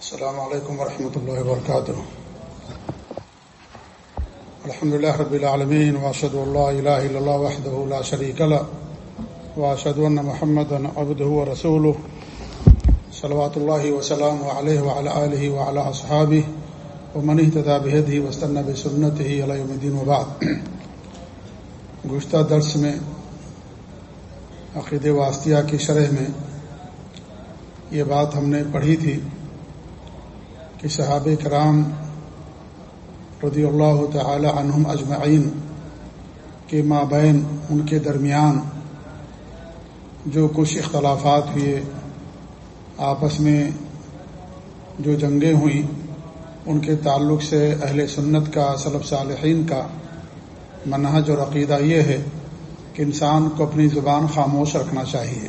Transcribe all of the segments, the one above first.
السلام علیکم ورحمۃ اللہ وبرکاتہ الحمد لله رب العالمين واشهد ان لا اله الا الله وحده لا شريك له واشهد ان محمدا عبده ورسوله، صلوات الله وسلامه عليه وعلى اله وعلى اصحابه ومن اهتدى بهديه واستنى بسنته الى يوم الدين وبعد. گزشتہ درس میں عقید واسطیہ کی شرح میں یہ بات ہم نے پڑھی تھی۔ کہ صحاب کرام رضی اللہ تعالی عنہم اجمعین کے مابین ان کے درمیان جو کچھ اختلافات ہوئے، آپس میں جو جنگیں ہوئیں، ان کے تعلق سے اہل سنت کا صلب صالحین کا منہج اور عقیدہ یہ ہے کہ انسان کو اپنی زبان خاموش رکھنا چاہیے۔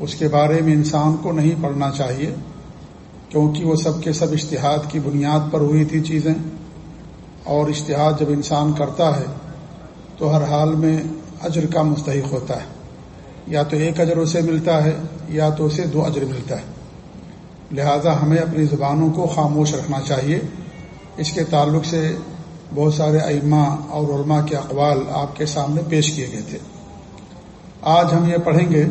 اس کے بارے میں انسان کو نہیں پڑھنا چاہیے۔ کیونکہ وہ سب کے سب اشتہاد کی بنیاد پر ہوئی تھی چیزیں، اور اشتہاد جب انسان کرتا ہے تو ہر حال میں اجر کا مستحق ہوتا ہے۔ یا تو ایک اجر اسے ملتا ہے، یا تو اسے دو اجر ملتا ہے۔ لہذا ہمیں اپنی زبانوں کو خاموش رکھنا چاہیے۔ اس کے تعلق سے بہت سارے ائمہ اور علماء کے اقوال آپ کے سامنے پیش کیے گئے تھے۔ آج ہم یہ پڑھیں گے۔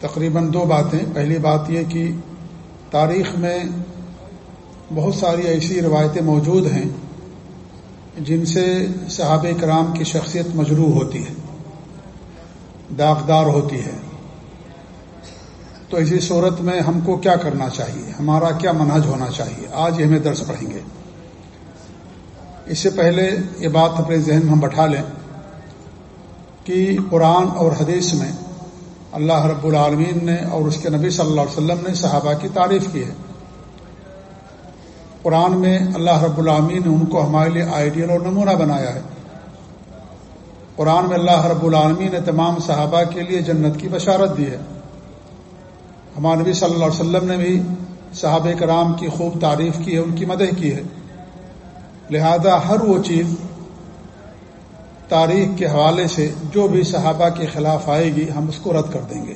تقریباً دو باتیں۔ پہلی بات یہ کہ تاریخ میں بہت ساری ایسی روایتیں موجود ہیں جن سے صحاب کرام کی شخصیت مجروح ہوتی ہے، داغدار ہوتی ہے۔ تو اسی صورت میں ہم کو کیا کرنا چاہیے؟ ہمارا کیا منہج ہونا چاہیے؟ آج ہمیں درس پڑھیں گے۔ اس سے پہلے یہ بات اپنے ذہن میں ہم بٹھا لیں کہ قرآن اور حدیث میں اللہ رب العالمین نے اور اس کے نبی صلی اللہ علیہ وسلم نے صحابہ کی تعریف کی ہے۔ قرآن میں اللہ رب العالمین نے ان کو ہمارے لیے آئیڈیل اور نمونہ بنایا ہے۔ قرآن میں اللہ رب العالمین نے تمام صحابہ کے لیے جنت کی بشارت دی ہے۔ ہمارے نبی صلی اللہ علیہ وسلم نے بھی صحابہ کرام کی خوب تعریف کی ہے، ان کی مدح کی ہے۔ لہذا ہر وہ چیز تاریخ کے حوالے سے جو بھی صحابہ کے خلاف آئے گی، ہم اس کو رد کر دیں گے۔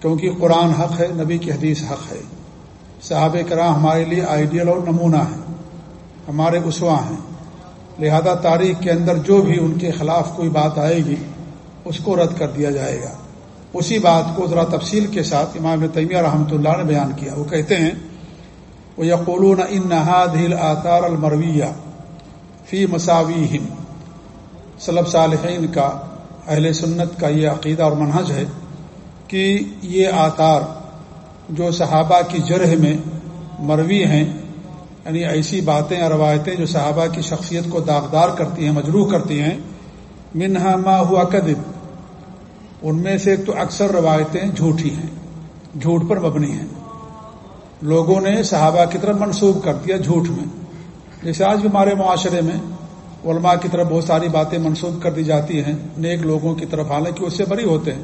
کیونکہ قرآن حق ہے، نبی کی حدیث حق ہے۔ صحابہ کرام ہمارے لیے آئیڈیل اور نمونہ ہیں۔ ہمارے اسوا ہیں۔ لہذا تاریخ کے اندر جو بھی ان کے خلاف کوئی بات آئے گی، اس کو رد کر دیا جائے گا۔ اسی بات کو ذرا تفصیل کے ساتھ امام تیمیہ رحمۃ اللہ نے بیان کیا۔ وہ کہتے ہیں وہ یقولون ان نہاد ہل آطار المرویہ فی مساوی ہند صلب صالحین کا، اہل سنت کا یہ عقیدہ اور منہج ہے کہ یہ آثار جو صحابہ کی جرح میں مروی ہیں یعنی ایسی باتیں اور روایتیں جو صحابہ کی شخصیت کو داغدار کرتی ہیں، مجروح کرتی ہیں، منہا ما ہوا قدب ان میں سے تو اکثر روایتیں جھوٹی ہیں، جھوٹ پر مبنی ہیں۔ لوگوں نے صحابہ کی طرف منسوخ کر دیا جھوٹ میں۔ جیسے آج بھی ہمارے معاشرے میں علماء کی طرف بہت ساری باتیں منسوخ کر دی جاتی ہیں، نیک لوگوں کی طرف، حالانکہ اس سے بری ہوتے ہیں۔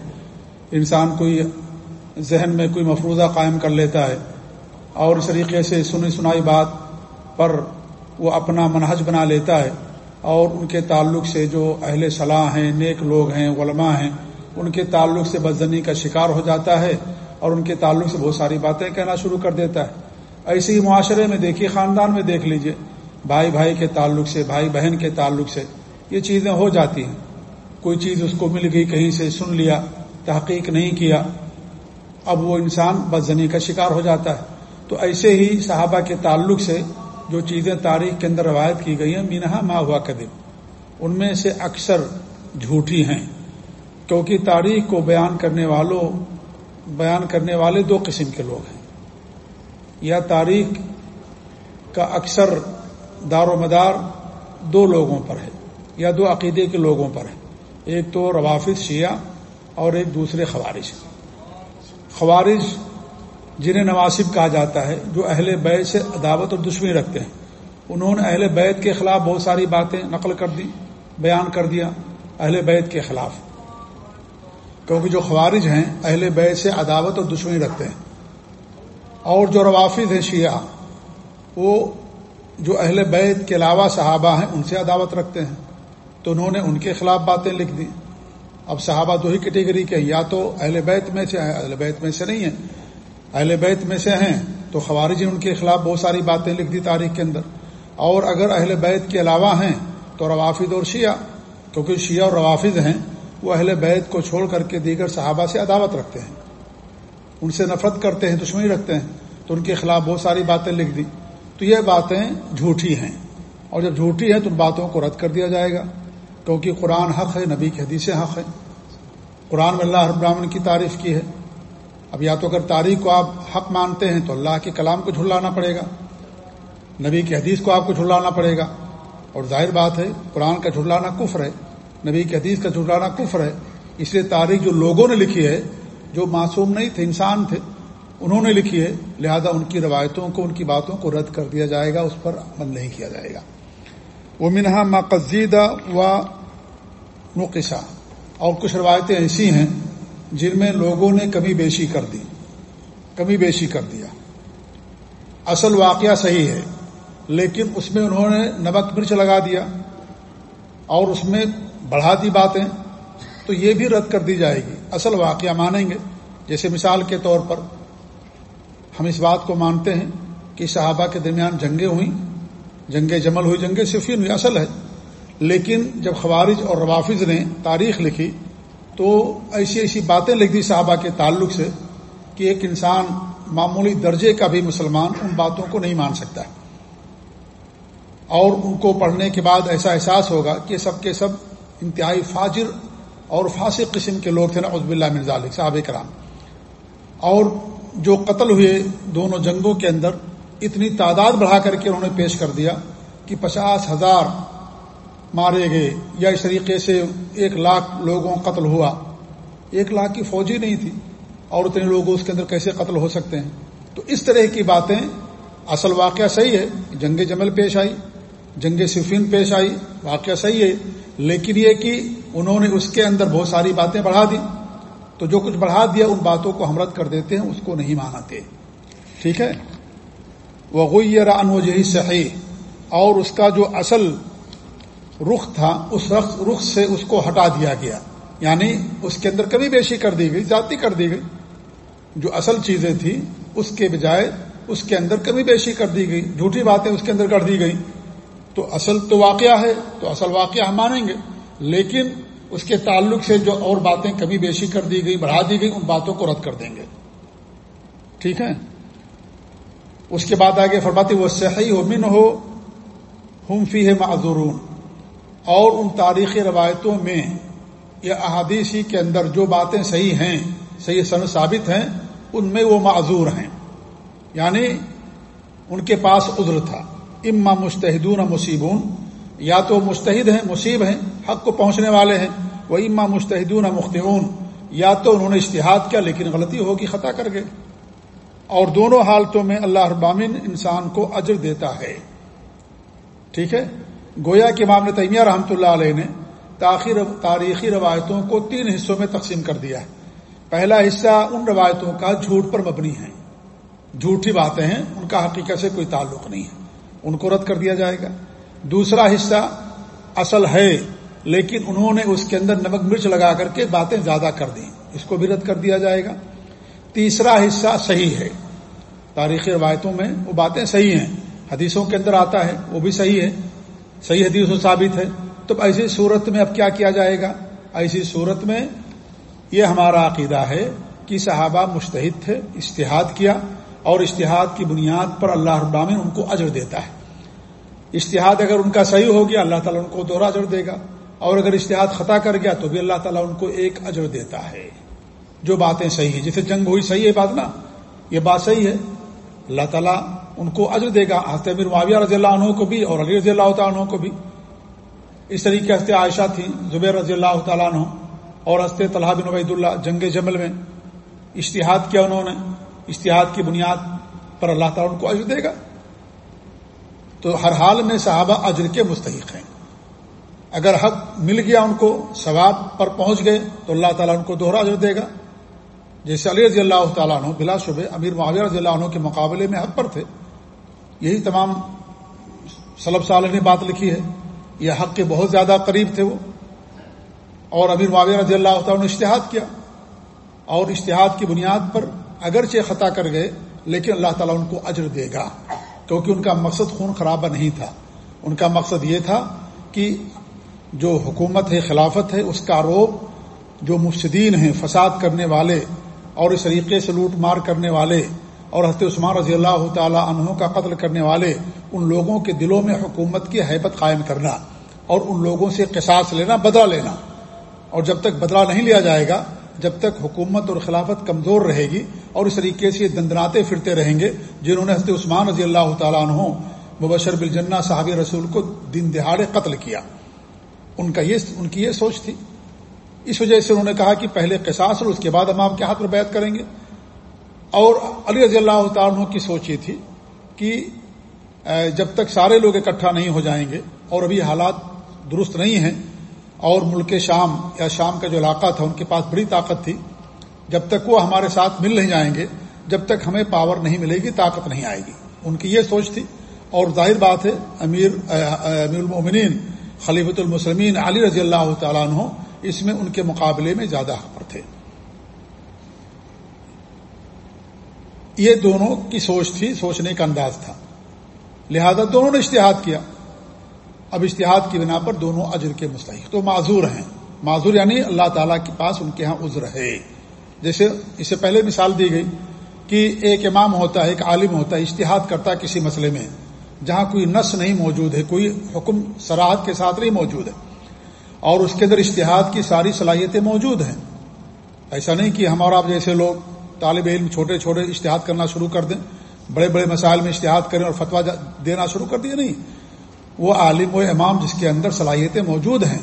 انسان کوئی ذہن میں کوئی مفروضہ قائم کر لیتا ہے اور اس طریقے سے سنی سنائی بات پر وہ اپنا منہج بنا لیتا ہے اور ان کے تعلق سے جو اہل صلاح ہیں، نیک لوگ ہیں، علماء ہیں، ان کے تعلق سے بدزنی کا شکار ہو جاتا ہے اور ان کے تعلق سے بہت ساری باتیں کہنا شروع کر دیتا ہے۔ ایسے ہی معاشرے میں دیکھیے، خاندان میں دیکھ لیجیے۔ بھائی بھائی کے تعلق سے، بھائی بہن کے تعلق سے یہ چیزیں ہو جاتی ہیں۔ کوئی چیز اس کو مل گئی، کہیں سے سن لیا، تحقیق نہیں کیا، اب وہ انسان بدزنی کا شکار ہو جاتا ہے۔ تو ایسے ہی صحابہ کے تعلق سے جو چیزیں تاریخ کے اندر روایت کی گئی ہیں، مینہا ما ہوا قدم ان میں سے اکثر جھوٹی ہیں۔ کیونکہ تاریخ کو بیان کرنے والوں، بیان کرنے والے دو قسم کے لوگ ہیں۔ یا تاریخ کا اکثر دار و مدار دو لوگوں پر ہے، یا دو عقیدے کے لوگوں پر ہے۔ ایک تو روافظ شیعہ اور ایک دوسرے خوارج۔ خوارج جنہیں نواسب کہا جاتا ہے، جو اہل بیت سے عداوت اور دشمنی رکھتے ہیں۔ انہوں نے اہل بیت کے خلاف بہت ساری باتیں نقل کر دی، بیان کر دیا اہل بیت کے خلاف۔ کیونکہ جو خوارج ہیں، اہل بیت سے عداوت اور دشمنی رکھتے ہیں۔ اور جو روافظ ہیں شیعہ، وہ جو اہل بیت کے علاوہ صحابہ ہیں، ان سے عداوت رکھتے ہیں۔ تو انہوں نے ان کے خلاف باتیں لکھ دی اب صحابہ دو ہی کیٹیگری کے یا تو اہل بیت میں سے اہل بیت میں سے نہیں ہیں۔ اہل بیت میں سے ہیں، تو خوارج نے ان کے خلاف بہت ساری باتیں لکھ دی تاریخ کے اندر۔ اور اگر اہل بیت کے علاوہ ہیں، تو روافظ اور شیعہ، کیونکہ شیعہ اور روافظ ہیں، وہ اہل بیت کو چھوڑ کر کے دیگر صحابہ سے عداوت رکھتے ہیں۔ ان سے نفرت کرتے ہیں، دشمنی رکھتے ہیں، تو ان کے خلاف بہت ساری باتیں لکھ دی۔ تو یہ باتیں جھوٹی ہیں۔ اور جب جھوٹی ہیں تو ان باتوں کو رد کر دیا جائے گا، کیونکہ قرآن حق ہے، نبی کی حدیث حق ہے قرآن میں اللہ براہن کی تعریف کی ہے۔ اب یا تو اگر تاریخ کو آپ حق مانتے ہیں تو اللہ کے کلام کو جھلانا پڑے گا۔ نبی کی حدیث کو آپ کو جھلانا پڑے گا۔ اور ظاہر بات ہے، قرآن کا جھلانا کفر ہے، نبی کی حدیث کا جھلانا کفر ہے۔ اس لیے تاریخ جو لوگوں نے لکھی ہے، جو معصوم نہیں تھے، انسان تھے انہوں نے لکھی ہے، لہذا ان کی روایتوں کو، ان کی باتوں کو رد کر دیا جائے گا، اس پر عمل نہیں کیا جائے گا۔ وہ منہا مقزیدہ و نقصہ اور کچھ روایتیں ایسی ہیں جن میں لوگوں نے کمی بیشی کر دی، کمی بیشی کر دیا۔ اصل واقعہ صحیح ہے، لیکن اس میں انہوں نے نمک مرچ لگا دیا اور اس میں بڑھا دی باتیں، تو یہ بھی رد کر دی جائے گی۔ اصل واقعہ مانیں گے، جیسے مثال کے طور پر ہم اس بات کو مانتے ہیں کہ صحابہ کے درمیان جنگیں ہوئیں۔ جنگ جمل ہوئی جنگ صفین ہوئی اصل ہے۔ لیکن جب خوارج اور روافظ نے تاریخ لکھی، تو ایسی ایسی باتیں لکھ دی صحابہ کے تعلق سے کہ ایک انسان معمولی درجے کا بھی مسلمان ان باتوں کو نہیں مان سکتا ہے۔ اور ان کو پڑھنے کے بعد ایسا احساس ہوگا کہ سب کے سب انتہائی فاجر اور فاسق قسم کے لوگ تھے نا عزب اللہ مرزا علیہ صحاب کرام۔ اور جو قتل ہوئے دونوں جنگوں کے اندر اتنی تعداد بڑھا کر کے انہوں نے پیش کر دیا کہ پچاس ہزار مارے گئے یا اس طریقے سے ایک لاکھ لوگوں قتل ہوا۔ ایک لاکھ کی فوجی نہیں تھی۔ اور اتنے لوگ اس کے اندر کیسے قتل ہو سکتے ہیں؟ تو اس طرح کی باتیں اصل واقعہ صحیح ہے۔ جنگ جمل پیش آئی، جنگ صفین پیش آئی، واقعہ صحیح ہے۔ لیکن یہ کہ انہوں نے اس کے اندر بہت ساری باتیں بڑھا دی تو جو کچھ بڑھا دیا ان باتوں کو ہم رد کر دیتے ہیں، اس کو نہیں مانتے ٹھیک ہے؟ وہ ان وجہ صحیح اور اس کا جو اصل رخ تھا، اس رخ رخ سے اس کو ہٹا دیا گیا۔ یعنی اس کے اندر کمی بیشی کر دی گئی ذاتی کر دی گئی۔ جو اصل چیزیں تھیں، اس کے بجائے اس کے اندر کمی بیشی کر دی گئی۔ جھوٹی باتیں اس کے اندر کر دی گئی۔ تو اصل تو واقعہ ہے، تو اصل واقعہ ہم مانیں گے۔ لیکن اس کے تعلق سے جو اور باتیں کمی بیشی کر دی گئی، بڑھا دی گئی، ان باتوں کو رد کر دیں گے۔ ٹھیک ہے؟ اس کے بعد آگے فرماتی وہ صحیح ہو من ہو، ہم فی ہے معذورون۔ اور ان تاریخی روایتوں میں یا احادیثی کے اندر جو باتیں صحیح ہیں، صحیح سن ثابت ہیں، ان میں وہ معذور ہیں۔ یعنی ان کے پاس عذر تھا۔ اما مستحدون مصیبون یا تو مستحد ہیں، مصیب ہیں، حق کو پہنچنے والے ہیں، وہ اما مستحدون مختون یا تو انہوں نے اشتہاد کیا لیکن غلطی ہوگی، خطا کر گئے۔ اور دونوں حالتوں میں اللہ ابامن انسان کو اجر دیتا ہے۔ ٹھیک ہے؟ گویا کے معاملے تیمیہ رحمۃ اللہ علیہ نے تاخیر، تاریخی روایتوں کو تین حصوں میں تقسیم کر دیا ہے۔ پہلا حصہ ان روایتوں کا جھوٹ پر مبنی ہے۔ جھوٹی باتیں ہیں، ان کا حقیقت سے کوئی تعلق نہیں ہے۔ ان کو رد کر دیا جائے گا۔ دوسرا حصہ اصل ہے، لیکن انہوں نے اس کے اندر نمک مرچ لگا کر کے باتیں زیادہ کر دی اس کو بھی رد کر دیا جائے گا۔ تیسرا حصہ صحیح ہے۔ تاریخی روایتوں میں وہ باتیں صحیح ہیں۔ حدیثوں کے اندر آتا ہے، وہ بھی صحیح ہے۔ صحیح حدیث و ثابت ہے۔ تو ایسی صورت میں اب کیا کیا جائے گا؟ ایسی صورت میں یہ ہمارا عقیدہ ہے کہ صحابہ مشتحد تھے اشتہاد کیا اور اشتہاد کی بنیاد پر اللہ ابامن ان کو اجر دیتا ہے۔ اشتہاد اگر ان کا صحیح ہو گیا، اللہ تعالیٰ ان کو دوہرا اجر دے گا۔ اور اگر اشتہاد خطا کر گیا تو بھی اللہ تعالیٰ ان کو ایک اجر دیتا ہے۔ جو باتیں صحیح ہیں جسے جنگ ہوئی، صحیح ہے بات نا؟ یہ بات صحیح ہے۔ اللہ تعالیٰ ان کو اجر دے گا۔ حضرت معاویہ رضی اللہ عنہ کو بھی اور علی رضی اللہ تعالیٰ عنہ کو بھی۔ اس طریقے سے عائشہ تھی، زبیر رضی اللہ تعالیٰ عنہ اور ہنستے طلحہ بن عبید اللہ جنگ جمل میں اشتہاد کیا انہوں نے۔ اشتہاد کی بنیاد پر اللہ تعالیٰ ان کو اجر دے گا۔ تو ہر حال میں صحابہ اجر کے مستحق ہیں۔ اگر حق مل گیا ان کو، ثواب پر پہنچ گئے، تو اللہ تعالیٰ ان کو دوہرا اجر دے گا۔ جیسے علی رضی اللہ تعالیٰ عنہ بلا شبہ امیر معاویہ رضی اللہ عنہ کے مقابلے میں حق پر تھے، یہی تمام سلب صالح نے بات لکھی ہے۔ یہ حق کے بہت زیادہ قریب تھے وہ۔ اور امیر معاویہ رضی اللہ تعالیٰ نے اشتہاد کیا۔ اور اشتہاد کی بنیاد پر اگرچہ خطا کر گئے، لیکن اللہ تعالیٰ ان کو اجر دے گا۔ کیونکہ ان کا مقصد خون خرابہ نہیں تھا۔ ان کا مقصد یہ تھا کہ جو حکومت ہے، خلافت ہے، اس کا روب جو مفسدین ہیں، فساد کرنے والے اور اس طریقے سے لوٹ مار کرنے والے اور حضرت عثمان رضی اللہ تعالی عنہ کا قتل کرنے والے، ان لوگوں کے دلوں میں حکومت کی حیبت قائم کرنا اور ان لوگوں سے قصاص لینا بدلا لینا۔ اور جب تک بدلا نہیں لیا جائے گا جب تک حکومت اور خلافت کمزور رہے گی اور اس طریقے سے دندناتے پھرتے رہیں گے، جنہوں نے حضرت عثمان رضی اللہ تعالیٰ عنہ مبشر بالجنہ صحابی رسول کو دن دہاڑے قتل کیا۔ ان کا یہ ان کی یہ سوچ تھی۔ اس وجہ سے انہوں نے کہا کہ پہلے قصاص اور اس کے بعد ہم آپ کے ہاتھ پر بیعت کریں گے۔ اور علی رضی اللہ تعالیٰ کی سوچ یہ تھی کہ جب تک سارے لوگ اکٹھا نہیں ہو جائیں گے اور ابھی حالات درست نہیں ہیں اور ملک شام یا شام کا جو علاقہ تھا، ان کے پاس بڑی طاقت تھی۔ جب تک وہ ہمارے ساتھ مل نہیں جائیں گے، جب تک ہمیں پاور نہیں ملے گی، طاقت نہیں آئے گی۔ ان کی یہ سوچ تھی۔ اور ظاہر بات ہے، امیر امیر المومنین خلیفۃ المسلمین علی رضی اللہ تعالیٰ عنہ اس میں ان کے مقابلے میں زیادہ حق پر تھے۔ یہ دونوں کی سوچ تھی، سوچنے کا انداز تھا۔ لہذا دونوں نے اشتہاد کیا۔ اب اشتہاد کی بنا پر دونوں اجر کے مستحق تو معذور ہیں۔ معذور یعنی اللہ تعالیٰ کے پاس ان کے ہاں عذر ہے۔ جیسے اس سے پہلے مثال دی گئی کہ ایک امام ہوتا ہے، ایک عالم ہوتا ہے، اشتہاد کرتا ہے کسی مسئلے میں، جہاں کوئی نس نہیں موجود ہے، کوئی حکم سراحت کے ساتھ نہیں موجود ہے۔ اور اس کے اندر اشتہاد کی ساری صلاحیتیں موجود ہیں۔ ایسا نہیں کہ ہمارا آپ جیسے لوگ طالب علم چھوٹے چھوٹے اشتہاد کرنا شروع کر دیں، بڑے بڑے مسائل میں اشتہاد کریں اور فتویٰ دینا شروع کر دیں نہیں۔ وہ عالم و امام جس کے اندر صلاحیتیں موجود ہیں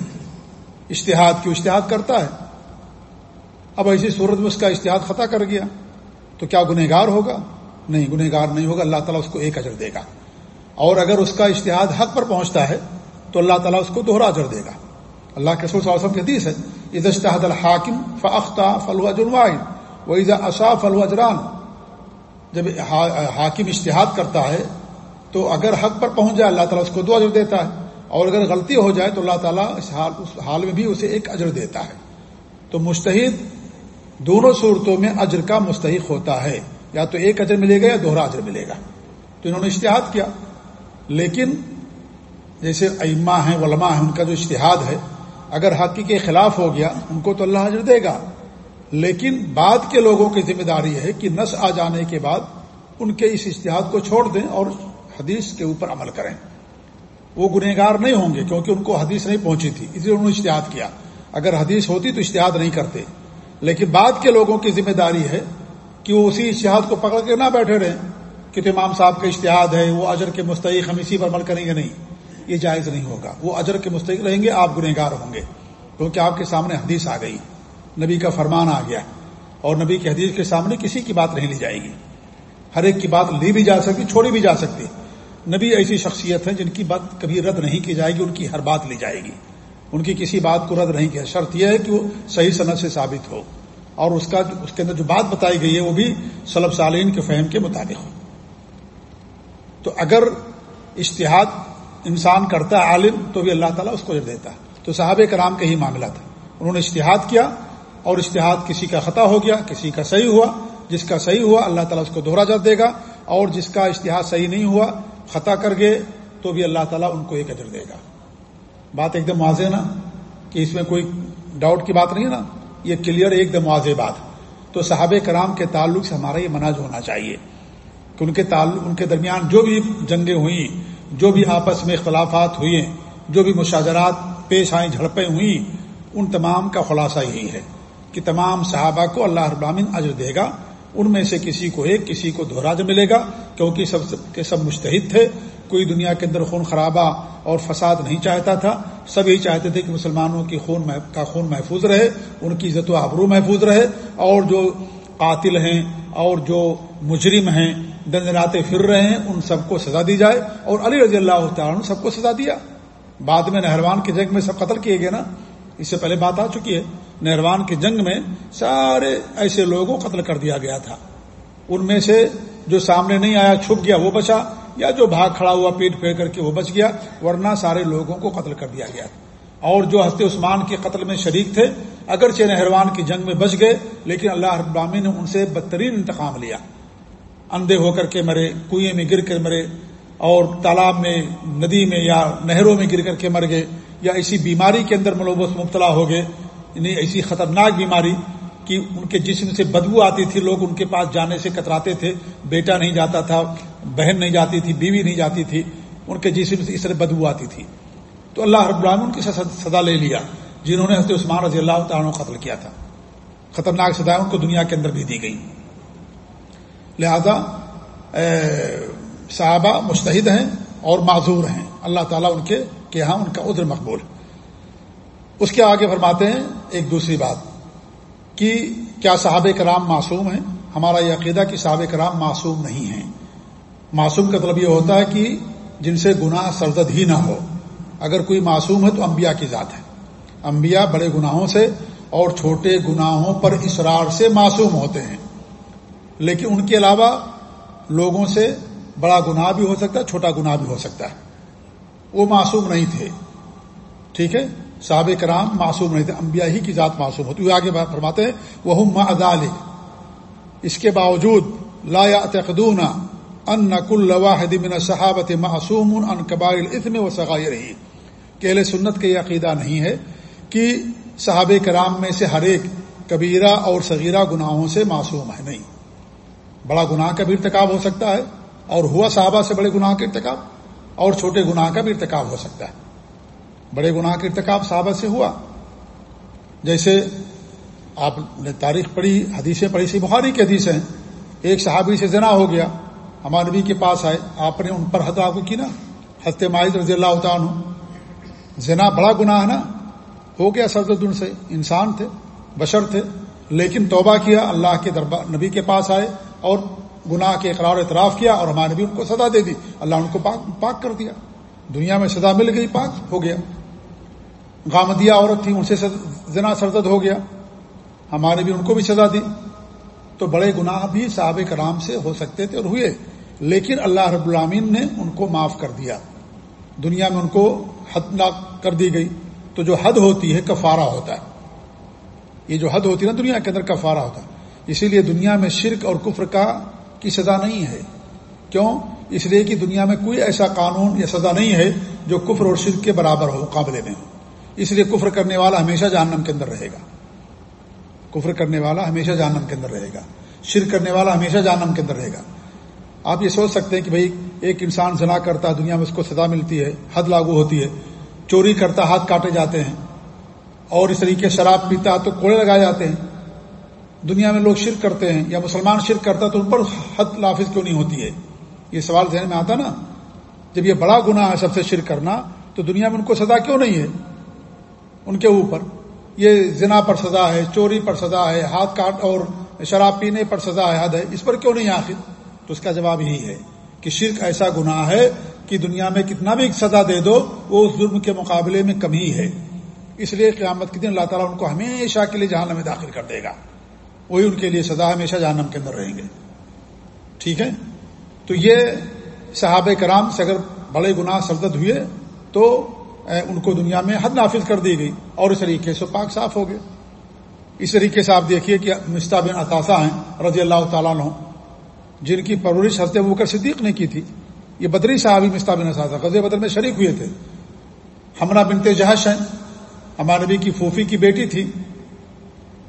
اشتہاد کی اشتہاد کرتا ہے۔ اب ایسی صورت میں اس کا اشتہاد خطا کر گیا، تو کیا گنہگار ہوگا؟ نہیں، گنہگار نہیں ہوگا، اللہ تعالیٰ اس کو ایک اجر دے گا۔ اور اگر اس کا اشتہاد حق پر پہنچتا ہے، تو اللہ تعالیٰ اس کو دوہرا اجر دے گا۔ اللہ کے صلی اللہ علیہ وسلم کی حدیث ہے ادشتحد الحاکم فاختہ فلو جرمائن وہ اصاف فلو اجران جب حاکم اشتہاد کرتا ہے تو اگر حق پر پہنچ جائے، اللہ تعالیٰ اس کو دو اجر دیتا ہے۔ اور اگر غلطی ہو جائے، تو اللہ تعالیٰ اس حال اس حال میں بھی اسے ایک اجر دیتا ہے۔ تو مستحد دونوں صورتوں میں اجر کا مستحق ہوتا ہے۔ یا تو ایک اجر ملے گا یا دوہرا اجر ملے گا۔ تو انہوں نے اشتہاد کیا۔ لیکن جیسے ائمہ ہیں، علماء ہیں، ان کا جو اشتہاد ہے، اگر حقی کے خلاف ہو گیا، ان کو تو اللہ حضر دے گا۔ لیکن بعد کے لوگوں کی ذمہ داری ہے کہ نس آ جانے کے بعد ان کے اس اشتہاد کو چھوڑ دیں اور حدیث کے اوپر عمل کریں۔ وہ گنہگار نہیں ہوں گے کیونکہ ان کو حدیث نہیں پہنچی تھی، اس لیے انہوں نے اشتہاد کیا۔ اگر حدیث ہوتی تو اشتہاد نہیں کرتے۔ لیکن بعد کے لوگوں کی ذمہ داری ہے کہ وہ اسی اشتہاد کو پکڑ کے نہ بیٹھے رہیں کہ تو امام صاحب کا اشتہاد ہے، وہ اجر کے مستحق ہم اسی پر عمل کریں گے نہیں۔ یہ جائز نہیں ہوگا۔ وہ اجر کے مستحق رہیں گے، آپ گنہگار ہوں گے۔ کیونکہ آپ کے سامنے حدیث آ گئی۔ نبی کا فرمان آ گیا۔ اور نبی کی حدیث کے سامنے کسی کی بات نہیں لی جائے گی۔ ہر ایک کی بات لی بھی جا سکتی، چھوڑی بھی جا سکتی۔ نبی ایسی شخصیت ہے جن کی بات کبھی رد نہیں کی جائے گی، ان کی ہر بات لی جائے گی۔ ان کی کسی بات کو رد نہیں کیا۔ شرط یہ ہے کہ وہ صحیح صنعت سے ثابت ہو۔ اور اس کا اس کے اندر جو بات بتائی گئی ہے، وہ بھی سلب سالین کے فہم کے مطابق ہو۔ تو اگر اشتہاد انسان کرتا ہے، عالم، تو بھی اللہ تعالیٰ اس کو جب دیتا ہے۔ تو صحابہ کرام کا ہی معاملہ تھا۔ انہوں نے اشتہاد کیا اور اشتہاد کسی کا خطا ہو گیا، کسی کا صحیح ہوا۔ جس کا صحیح ہوا، اللہ تعالیٰ اس کو دوہرا جات دے گا۔ اور جس کا اشتہاد صحیح نہیں ہوا خطا کر گئے تو بھی اللہ تعالیٰ ان کو ایک اجر دے گا۔ بات ایک دم واضح نا کہ اس میں کوئی ڈاؤٹ کی بات نہیں ہے نا؟ یہ کلیئر ایک دم واضح بات۔ تو صحابہ کرام کے تعلق سے ہمارا یہ مناج ہونا چاہیے کہ ان کے تعلق، ان کے درمیان جو بھی جنگیں ہوئیں، جو بھی آپس میں اختلافات ہوئے جو بھی مشاجرات پیش آئیں، جھڑپیں ہوئیں، ان تمام کا خلاصہ یہی ہے کہ تمام صحابہ کو اللہ ابامن اجر دے گا۔ ان میں سے کسی کو ایک، کسی کو دوہراج ملے گا، کیونکہ سب کے سب مشتحد تھے۔ کوئی دنیا کے اندر خون خرابہ اور فساد نہیں چاہتا تھا۔ سب یہی چاہتے تھے کہ مسلمانوں کی خون کا خون محفوظ رہے، ان کی عزت و آبرو محفوظ رہے۔ اور جو قاتل ہیں اور جو مجرم ہیں دندناتے پھر رہے ہیں، ان سب کو سزا دی جائے۔ اور علی رضی اللہ تعالیٰ نے سب کو سزا دیا۔ بعد میں نہروان کی جنگ میں سب قتل کیے گئے نا۔ اس سے پہلے بات آ چکی ہے۔ نہروان کی جنگ میں سارے ایسے لوگوں کو قتل کر دیا گیا تھا۔ ان میں سے جو سامنے نہیں آیا، چھپ گیا، وہ بچا، یا جو بھاگ کھڑا ہوا، پیٹ پھیر کر کے وہ بچ گیا، ورنہ سارے لوگوں کو قتل کر دیا گیا۔ اور جو ہست عثمان کے قتل میں شریک تھے، اگرچہ نہروان کی جنگ میں بچ گئے، لیکن اللہ رب العالمین نے ان سے بدترین انتقام لیا۔ اندھے ہو کر کے مرے کنویں میں گر کر مرے، اور تالاب میں، ندی میں یا نہروں میں گر کر کے مر گئے، یا ایسی بیماری کے اندر ملوبت مبتلا ہو گئے یعنی ایسی خطرناک بیماری کہ ان کے جسم سے بدبو آتی تھی، لوگ ان کے پاس جانے سے کتراتے تھے، بیٹا نہیں جاتا تھا، بہن نہیں جاتی تھی، بیوی نہیں جاتی تھی، ان کے جسم سے اس طرح بدبو آتی تھی۔ تو اللہ رب العالمین کی سزا لے لیا، جنہوں نے حضرت عثمان رضی اللہ تعالیٰ قتل کیا تھا۔ خطرناک سزائیں ان کو دنیا کے اندر بھی دی گئی لہذا صحابہ مستحد ہیں اور معذور ہیں۔ اللہ تعالیٰ ان کے کہ ہاں ان کا عذر مقبول۔ اس کے آگے فرماتے ہیں ایک دوسری بات کہ کیا صحابہ کرام معصوم ہیں؟ ہمارا یہ عقیدہ کہ صحابہ کرام معصوم نہیں ہیں۔ معصوم کا طلب یہ ہوتا ہے کہ جن سے گناہ سرزد ہی نہ ہو۔ اگر کوئی معصوم ہے تو انبیاء کی ذات ہے۔ انبیاء بڑے گناہوں سے اور چھوٹے گناہوں پر اسرار سے معصوم ہوتے ہیں۔ لیکن ان کے علاوہ لوگوں سے بڑا گناہ بھی ہو سکتا ہے، چھوٹا گناہ بھی ہو سکتا ہے۔ وہ معصوم نہیں تھے۔ ٹھیک ہے؟ صحابہ کرام معصوم نہیں تھے، انبیاء ہی کی ذات معصوم ہوتی۔ آگے فرماتے ہیں وہ ادال اس کے باوجود، لا تقدون ان کل واحد من صحابت معصوم ان قبائل اثم و سغائر رہی کہ اہل سنت کا یہ عقیدہ نہیں ہے کہ صحاب کرام میں سے ہر ایک کبیرہ اور صغیرہ گناہوں سے معصوم ہے، نہیں۔ بڑا گناہ کا بھی ارتکاب ہو سکتا ہے اور ہوا صحابہ سے بڑے گناہ کا ارتکاب اور چھوٹے گناہ کا بھی ارتکاب ہو سکتا ہے۔ بڑے گناہ کا ارتکاب صحابہ سے ہوا۔ جیسے آپ نے تاریخ پڑھی، حدیثیں پڑھی سی بخاری کی حدیثیں ایک صحابی سے زنا ہو گیا، ہمارے نبی کے پاس آئے۔ آپ نے ان پر حد آپ کو کی نا؟ حضرت ماہد رضی اللہ عنہ۔ زنا بڑا گناہ ہے نا؟ ہو گیا سرد ان سے۔ انسان تھے، بشر تھے۔ لیکن توبہ کیا، اللہ کے دربار، نبی کے پاس آئے اور گناہ کے اقرار اعتراف کیا اور ہمارے نبی ان کو سزا دے دی۔ اللہ ان کو پاک پاک کر دیا۔ دنیا میں سزا مل گئی، پاک ہو گیا۔ گامدیا عورت تھی، ان سے زنا سرزد ہو گیا۔ ہمارے بھی ان کو بھی سزا دی۔ تو بڑے گناہ بھی صحابہ کرام سے ہو سکتے تھے اور ہوئے۔ لیکن اللہ رب العامین نے ان کو معاف کر دیا۔ دنیا میں ان کو حد نہ کر دی گئی۔ تو جو حد ہوتی ہے، کفارہ ہوتا ہے۔ یہ جو حد ہوتی ہے نا دنیا کے اندر، کفارہ ہوتا ہے۔ اسی لیے دنیا میں شرک اور کفر کا، کی سزا نہیں ہے۔ کیوں؟ اس لیے کہ دنیا میں کوئی ایسا قانون یا سزا نہیں ہے جو کفر اور شرک کے برابر ہو، مقابلے میں ہو۔ اس لیے کفر کرنے والا ہمیشہ جہنم کے اندر رہے گا۔ کفر کرنے والا ہمیشہ جہنم کے اندر رہے گا۔ شرک کرنے والا ہمیشہ جہنم کے اندر رہے گا۔ آپ یہ سوچ سکتے ہیں کہ بھائی، ایک انسان زنا کرتا ہے، دنیا میں اس کو سزا ملتی ہے، حد لاگو ہوتی ہے، چوری کرتا ہاتھ کاٹے جاتے ہیں، اور اس طریقے شراب پیتا تو کوڑے لگائے جاتے ہیں۔ دنیا میں لوگ شرک کرتے ہیں یا مسلمان شرک کرتا تو ان پر حد لافظ کیوں نہیں ہوتی ہے؟ یہ سوال ذہن میں آتا نا، جب یہ بڑا گناہ ہے سب سے شرک کرنا، تو دنیا میں ان کو سزا کیوں نہیں ہے؟ ان کے اوپر۔ یہ زنا پر سزا ہے، چوری پر سزا ہے، ہاتھ کاٹ اور شراب پینے پر سزا ہے، حد ہے۔ اس پر کیوں نہیں آخر؟ تو اس کا جواب یہی ہے کہ شرک ایسا گناہ ہے کہ دنیا میں کتنا بھی سزا دے دو، وہ اس ظلم کے مقابلے میں کم ہی ہے۔ اس لیے قیامت کے دن اللہ تعالیٰ ان کو ہمیشہ کے لیے جہنم میں داخل کر دے گا۔ وہی ان کے لیے سزا ہمیشہ جہنم کے اندر رہیں گے۔ ٹھیک ہے؟ تو یہ صحابہ کرام سے اگر بڑے گناہ سرزد ہوئے تو ان کو دنیا میں حد نافذ کر دی گئی اور اس طریقے سے پاک صاف ہو گئے۔ اس طریقے سے آپ دیکھیے کہ مستہ بن اطاسا ہیں، رضی اللہ تعالیٰ عنہ، جن کی پرورش حضرت بکر صدیق نے کی تھی۔ یہ بدری صحابی مستہ بن اطاسا غزے بدر میں شریک ہوئے تھے۔ ہمرا بنتے جہش ہیں۔ ہمارے نبی کی پھوفی کی بیٹی تھی۔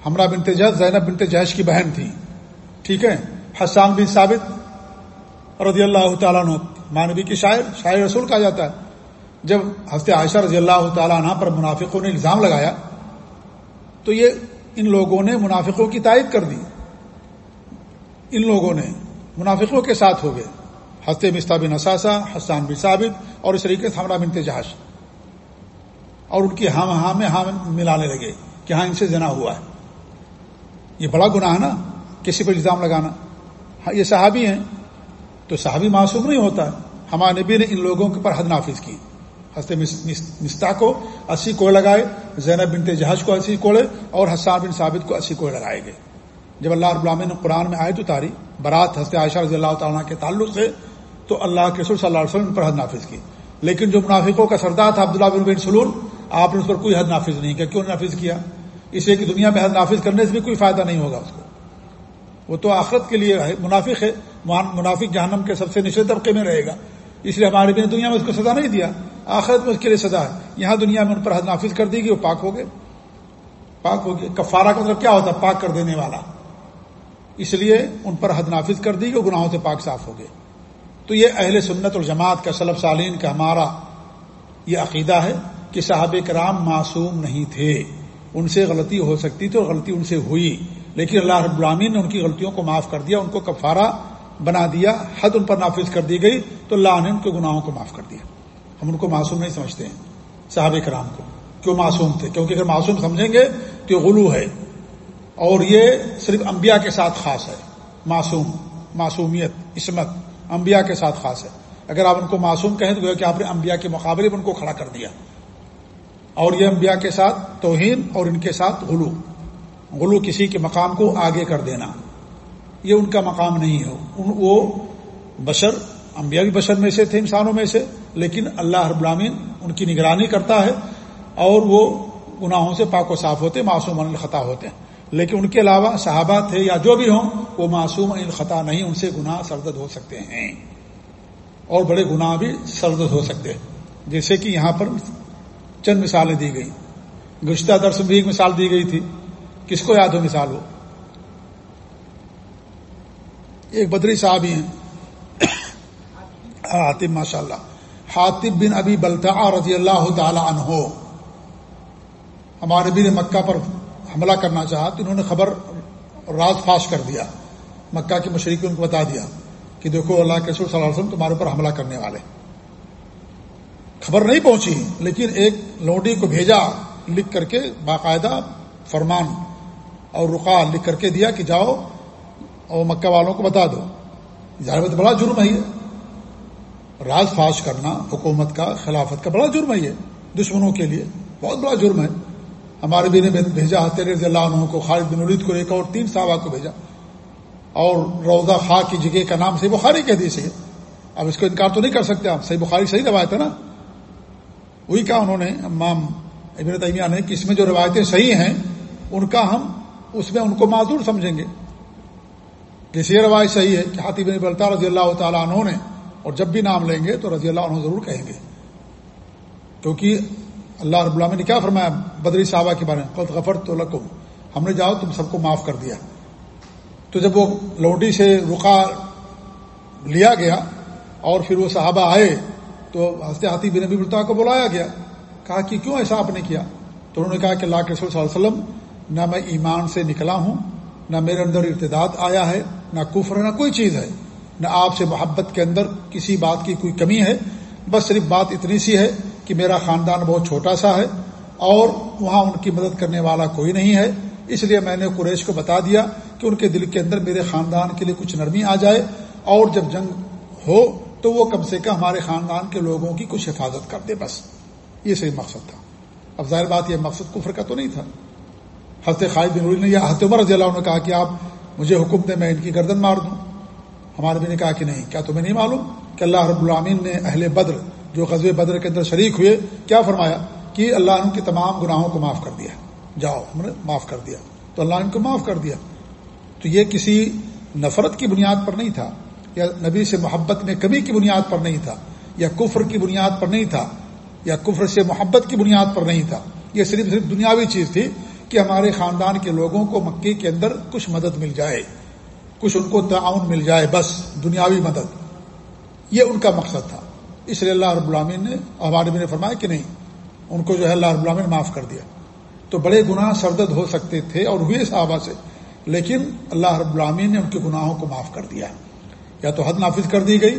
ہمرا بنتے جہش، زینب بنتے جہش کی بہن تھی۔ ٹھیک ہے؟ حسان بن ثابت رضی اللہ تعالیٰ عنہ مانوی کی شاعر شاعر رسول کہا جاتا ہے۔ جب ہفتے عائشہ رضی اللہ تعالیٰ عنہ پر منافقوں نے الزام لگایا، تو یہ ان لوگوں نے منافقوں کی تائید کر دی۔ ان لوگوں نے منافقوں کے ساتھ ہو گئے۔ ہفتے مستہ بن اثاثہ حسان بن ثابت اور اس طریقے سے ہمارا بنتے جہاز اور ان کی ہاں ہاں میں ہاں ملانے لگے کہ ہاں ان سے جنا ہوا ہے۔ یہ بڑا گناہ ہے نا، کسی پر الزام لگانا۔ ہاں یہ صحابی ہیں، تو صحابی معصوم نہیں ہوتا۔ ہمارے نبی نے ان لوگوں کے پر حد نافذ کی۔ ہنستے مستا کو، اسی کوڑے لگائے، زینب بنتے جہاز کو اسی کوڑے اور حسان بن ثابت کو اسی کوڑے لگائے گئے۔ جب اللہ رب العالمین نے قرآن میں آئے تو تاری برات ہنستے عائشہ رضی اللہ تعالیٰ کے تعلق سے، تو اللہ کے رسول صلی اللہ علیہ وسلم پر حد نافذ کی۔ لیکن جو منافقوں کا سردار تھا عبداللہ بن بن سلول، آپ نے اس پر کوئی حد نافذ نہیں کیا۔ کیوں نافذ کیا؟ اس لیے کہ دنیا میں حد نافذ کرنے سے بھی کوئی فائدہ نہیں ہوگا اس کو۔ وہ تو آخرت کے لیے منافق ہے منافق جہنم کے سب سے نچلے طبقے میں رہے گا۔ اس لیے ہمارے بھی دنیا میں اس کو سزا نہیں دیا۔ آخرت میں اس کے لیے سزا ہے۔ یہاں دنیا میں ان پر حد نافذ کر دی گئی، وہ پاک ہو گئے۔ پاک ہو گئے۔ کفارہ کا مطلب کیا ہوتا ہے؟ پاک کر دینے والا۔ اس لیے ان پر حد نافذ کر دی گئی، گناہوں سے پاک صاف ہو گئے۔ تو یہ اہل سنت اور جماعت کا سلب سالین کا ہمارا یہ عقیدہ ہے کہ صاحب کرام معصوم نہیں تھے۔ ان سے غلطی ہو سکتی تھی اور غلطی ان سے ہوئی۔ لیکن اللہ رب العامین نے ان کی غلطیوں کو معاف کر دیا، ان کو کفارہ بنا دیا، حد ان پر نافذ کر دی گئی۔ تو اللہ نے ان کے گناہوں کو معاف کر دیا۔ ہم ان کو معصوم نہیں سمجھتے ہیں صحاب کرام کو۔ کیوں معصوم تھے؟ کیونکہ اگر معصوم سمجھیں گے تو یہ غلو ہے۔ اور یہ صرف انبیاء کے ساتھ خاص ہے۔ معصوم، معصومیت، عصمت، انبیاء کے ساتھ خاص ہے۔ اگر آپ ان کو معصوم کہیں تو کہ آپ نے انبیاء کے مقابلے میں ان کو کھڑا کر دیا۔ اور یہ انبیاء کے ساتھ توہین اور ان کے ساتھ غلو۔ غلو کسی کے مقام کو آگے کر دینا۔ یہ ان کا مقام نہیں ہے ان وہ بشر، انبیاء بھی بشر میں سے تھے، انسانوں میں سے۔ لیکن اللہ رب العامین ان کی نگرانی کرتا ہے اور وہ گناہوں سے پاک و صاف ہوتے، معصوم الخطا ہوتے۔ ہیں لیکن ان کے علاوہ صحابہ تھے یا جو بھی ہوں، وہ معصوم الخطا نہیں، ان سے گناہ سرد ہو سکتے ہیں۔ اور بڑے گناہ بھی سرد ہو سکتے۔ ہیں جیسے کہ یہاں پر چند مثالیں دی گئی۔ گزشتہ درس بھی ایک مثال دی گئی تھی۔ کس کو یاد ہو مثال ہو ایک بدری صاحب ہی ہیں۔ حاطب ماشاء اللہ حاطب بن ابی بلتا رضی اللہ تعالی عنہ۔ ہمارے بھی مکہ پر حملہ کرنا چاہا تو انہوں نے خبر راز فاش کر دیا۔ مکہ کے مشرقی ان کو بتا دیا کہ دیکھو اللہ کے صلی اللہ علیہ وسلم تمہارے اوپر حملہ کرنے والے۔ خبر نہیں پہنچی، لیکن ایک لوڈی کو بھیجا، لکھ کر کے باقاعدہ فرمان اور رقا لکھ کر کے دیا کہ جاؤ اور مکہ والوں کو بتا دو۔ ظاہر بڑا جرم ہے یہ۔ راز فاش کرنا حکومت کا خلافت کا بڑا جرم ہے یہ، دشمنوں کے لیے۔ بہت بڑا جرم ہے۔ ہمارے بھی نے بھیجا تیر رضی اللہ عنہ کو، خالد بن ولید کو ایک اور تین صحابہ کو بھیجا۔ اور روزہ خاں کی جگہ کا نام صحیح بخاری کہہ دی سے اب اس کو انکار تو نہیں کر سکتے آپ۔ صحیح بخاری صحیح روایت ہے نا۔ وہی کہا انہوں نے، امام ابن تیمیہ نے کہ اس میں جو روایتیں صحیح ہیں، ان کا ہم اس میں ان کو معذور سمجھیں گے۔ جیسے یہ روایت صحیح ہے کہ ہاتھی بن بلتا رضی اللہ تعالیٰ عنہ نے اور جب بھی نام لیں گے تو رضی اللہ عنہ ضرور کہیں گے۔ کیونکہ اللہ رب اللہ نے کیا فرمایا بدری صحابہ کے بارے میں؟ غفر تو لکم۔ ہم نے جاؤ، تم سب کو معاف کر دیا۔ تو جب وہ لوڈی سے رکا لیا گیا اور پھر وہ صحابہ آئے تو ہنستے ہاتھی بن نبی کو بلایا گیا۔ کہا کہ کیوں ایسا آپ نے کیا؟ تو انہوں نے کہا کہ اللہ کے صلی اللہ علیہ وسلم، نہ میں ایمان سے نکلا ہوں، نہ میرے اندر ارتداد آیا ہے، نہ کفر نہ کوئی چیز ہے۔ نہ آپ سے محبت کے اندر کسی بات کی کوئی کمی ہے، بس صرف بات اتنی سی ہے کہ میرا خاندان بہت چھوٹا سا ہے اور وہاں ان کی مدد کرنے والا کوئی نہیں ہے۔ اس لیے میں نے قریش کو بتا دیا کہ ان کے دل کے اندر میرے خاندان کے لیے کچھ نرمی آ جائے اور جب جنگ ہو تو وہ کم سے کم ہمارے خاندان کے لوگوں کی کچھ حفاظت کر دے بس۔ یہ صحیح مقصد تھا۔ اب ظاہر بات یہ مقصد کفر کا تو نہیں تھا۔ حضرت خالد بن نے یا حضرت عمر رضی اللہ نے کہا کہ آپ مجھے حکم دیں، میں ان کی گردن مار دوں۔ ہمارے بھی نے کہا کہ نہیں، کیا تمہیں نہیں معلوم کہ اللہ رب العامین نے اہل بدر، جو غزب بدر کے اندر شریک ہوئے، کیا فرمایا کہ اللہ ان کے تمام گناہوں کو معاف کر دیا جاؤ، ہم نے معاف کر دیا۔ تو اللہ ان کو معاف کر دیا۔ تو یہ کسی نفرت کی بنیاد پر نہیں تھا، یا نبی سے محبت میں کمی کی بنیاد پر نہیں تھا، یا کفر کی بنیاد پر نہیں تھا، یا کفر سے محبت کی بنیاد پر نہیں تھا۔ یہ صرف صرف دنیاوی چیز تھی کہ ہمارے خاندان کے لوگوں کو مکے کے اندر کچھ مدد مل جائے۔ کچھ ان کو تعاون مل جائے، بس دنیاوی مدد۔ یہ ان کا مقصد تھا۔ اس لیے اللہ رب العامین نے ہمارے میں نے فرمایا کہ نہیں، ان کو جو ہے اللہ رب العامین معاف کر دیا۔ تو بڑے گناہ سردد ہو سکتے تھے اور ہوئے صحابہ سے، لیکن اللہ رب العامین نے ان کے گناہوں کو معاف کر دیا۔ یا تو حد نافذ کر دی گئی،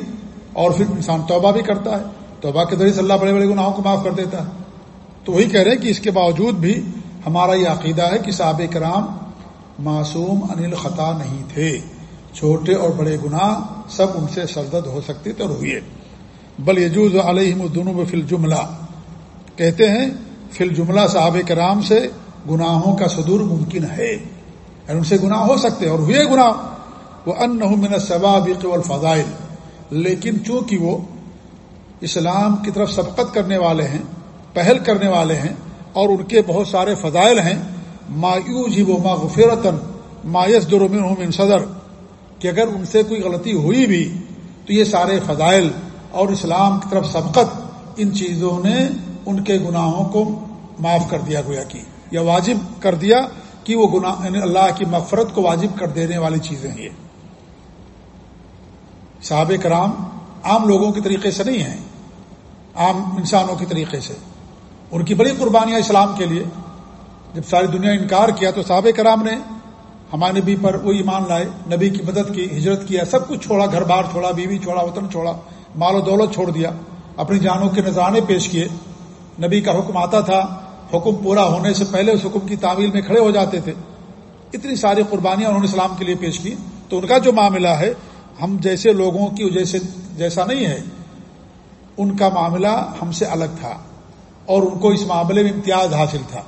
اور پھر انسان توبہ بھی کرتا ہے۔ توبہ کے ذریعے سے اللہ بڑے بڑے گناہوں کو معاف کر دیتا ہے۔ تو وہی کہہ رہے ہیں کہ اس کے باوجود بھی ہمارا یہ عقیدہ ہے کہ صحابہ کرام معصوم انل خطا نہیں تھے۔ چھوٹے اور بڑے گناہ سب ان سے سرزد ہو سکتے تھے اور ہوئے۔ بل یجوز علیہم الدنوب فل جملہ کہتے ہیں فل جملہ صحاب کرام سے گناہوں کا صدور ممکن ہے۔ یعنی ان سے گناہ ہو سکتے اور ہوئے گناہ۔ وہ ان من ثوابق والفضائل۔ لیکن چونکہ وہ اسلام کی طرف سبقت کرنے والے ہیں، پہل کرنے والے ہیں اور ان کے بہت سارے فضائل ہیں مایو جی و غفیرتن مایس درمن صدر، کہ اگر ان سے کوئی غلطی ہوئی بھی تو یہ سارے فضائل اور اسلام کی طرف سبقت ان چیزوں نے ان کے گناہوں کو معاف کر دیا، گویا کی یا واجب کر دیا کہ وہ گناہ یعنی اللہ کی مغفرت کو واجب کر دینے والی چیزیں یہ صحابہ کرام عام لوگوں کے طریقے سے نہیں ہیں، عام انسانوں کے طریقے سے۔ ان کی بڑی قربانیاں اسلام کے لیے۔ جب ساری دنیا انکار کیا تو صحابہ کرام نے ہمارے نبی پر وہ ایمان لائے، نبی کی مدد کی، ہجرت کیا سب کچھ چھوڑا، گھر بار چھوڑا، بیوی چھوڑا، وطن چھوڑا، مال و دولت چھوڑ دیا، اپنی جانوں کے نذرانے پیش کیے۔ نبی کا حکم آتا تھا، حکم پورا ہونے سے پہلے اس حکم کی تعمیل میں کھڑے ہو جاتے تھے۔ اتنی ساری قربانیاں انہوں نے اسلام کے لیے پیش کی۔ تو ان کا جو معاملہ ہے، ہم جیسے لوگوں کی جیسے جیسا نہیں ہے، ان کا معاملہ ہم سے الگ تھا اور ان کو اس معاملے میں امتیاز حاصل تھا۔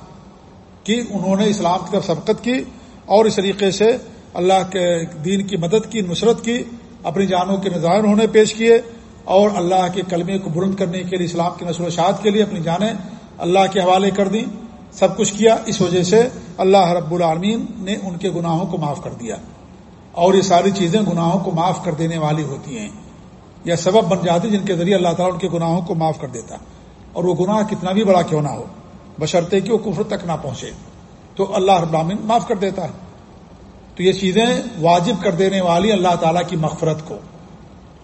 کہ انہوں نے اسلام کی طرف سبقت کی اور اس طریقے سے اللہ کے دین کی مدد کی، نصرت کی، اپنی جانوں کے نظائر انہوں نے پیش کیے اور اللہ کے کلمے کو بلند کرنے کے لیے، اسلام کی نسل و شاعت کے لیے اپنی جانیں اللہ کے حوالے کر دیں، سب کچھ کیا۔ اس وجہ سے اللہ رب العالمین نے ان کے گناہوں کو معاف کر دیا اور یہ ساری چیزیں گناہوں کو معاف کر دینے والی ہوتی ہیں۔ یا سبب بن جاتی جن کے ذریعے اللہ تعالیٰ ان کے گناہوں کو معاف کر دیتا۔ اور وہ گناہ کتنا بھی بڑا کیوں نہ ہو۔ بشرطے کہ وہ کفر تک نہ پہنچے۔ تو اللہ رب العالمین معاف کر دیتا ہے۔ تو یہ چیزیں واجب کر دینے والی اللہ تعالیٰ کی مغفرت کو۔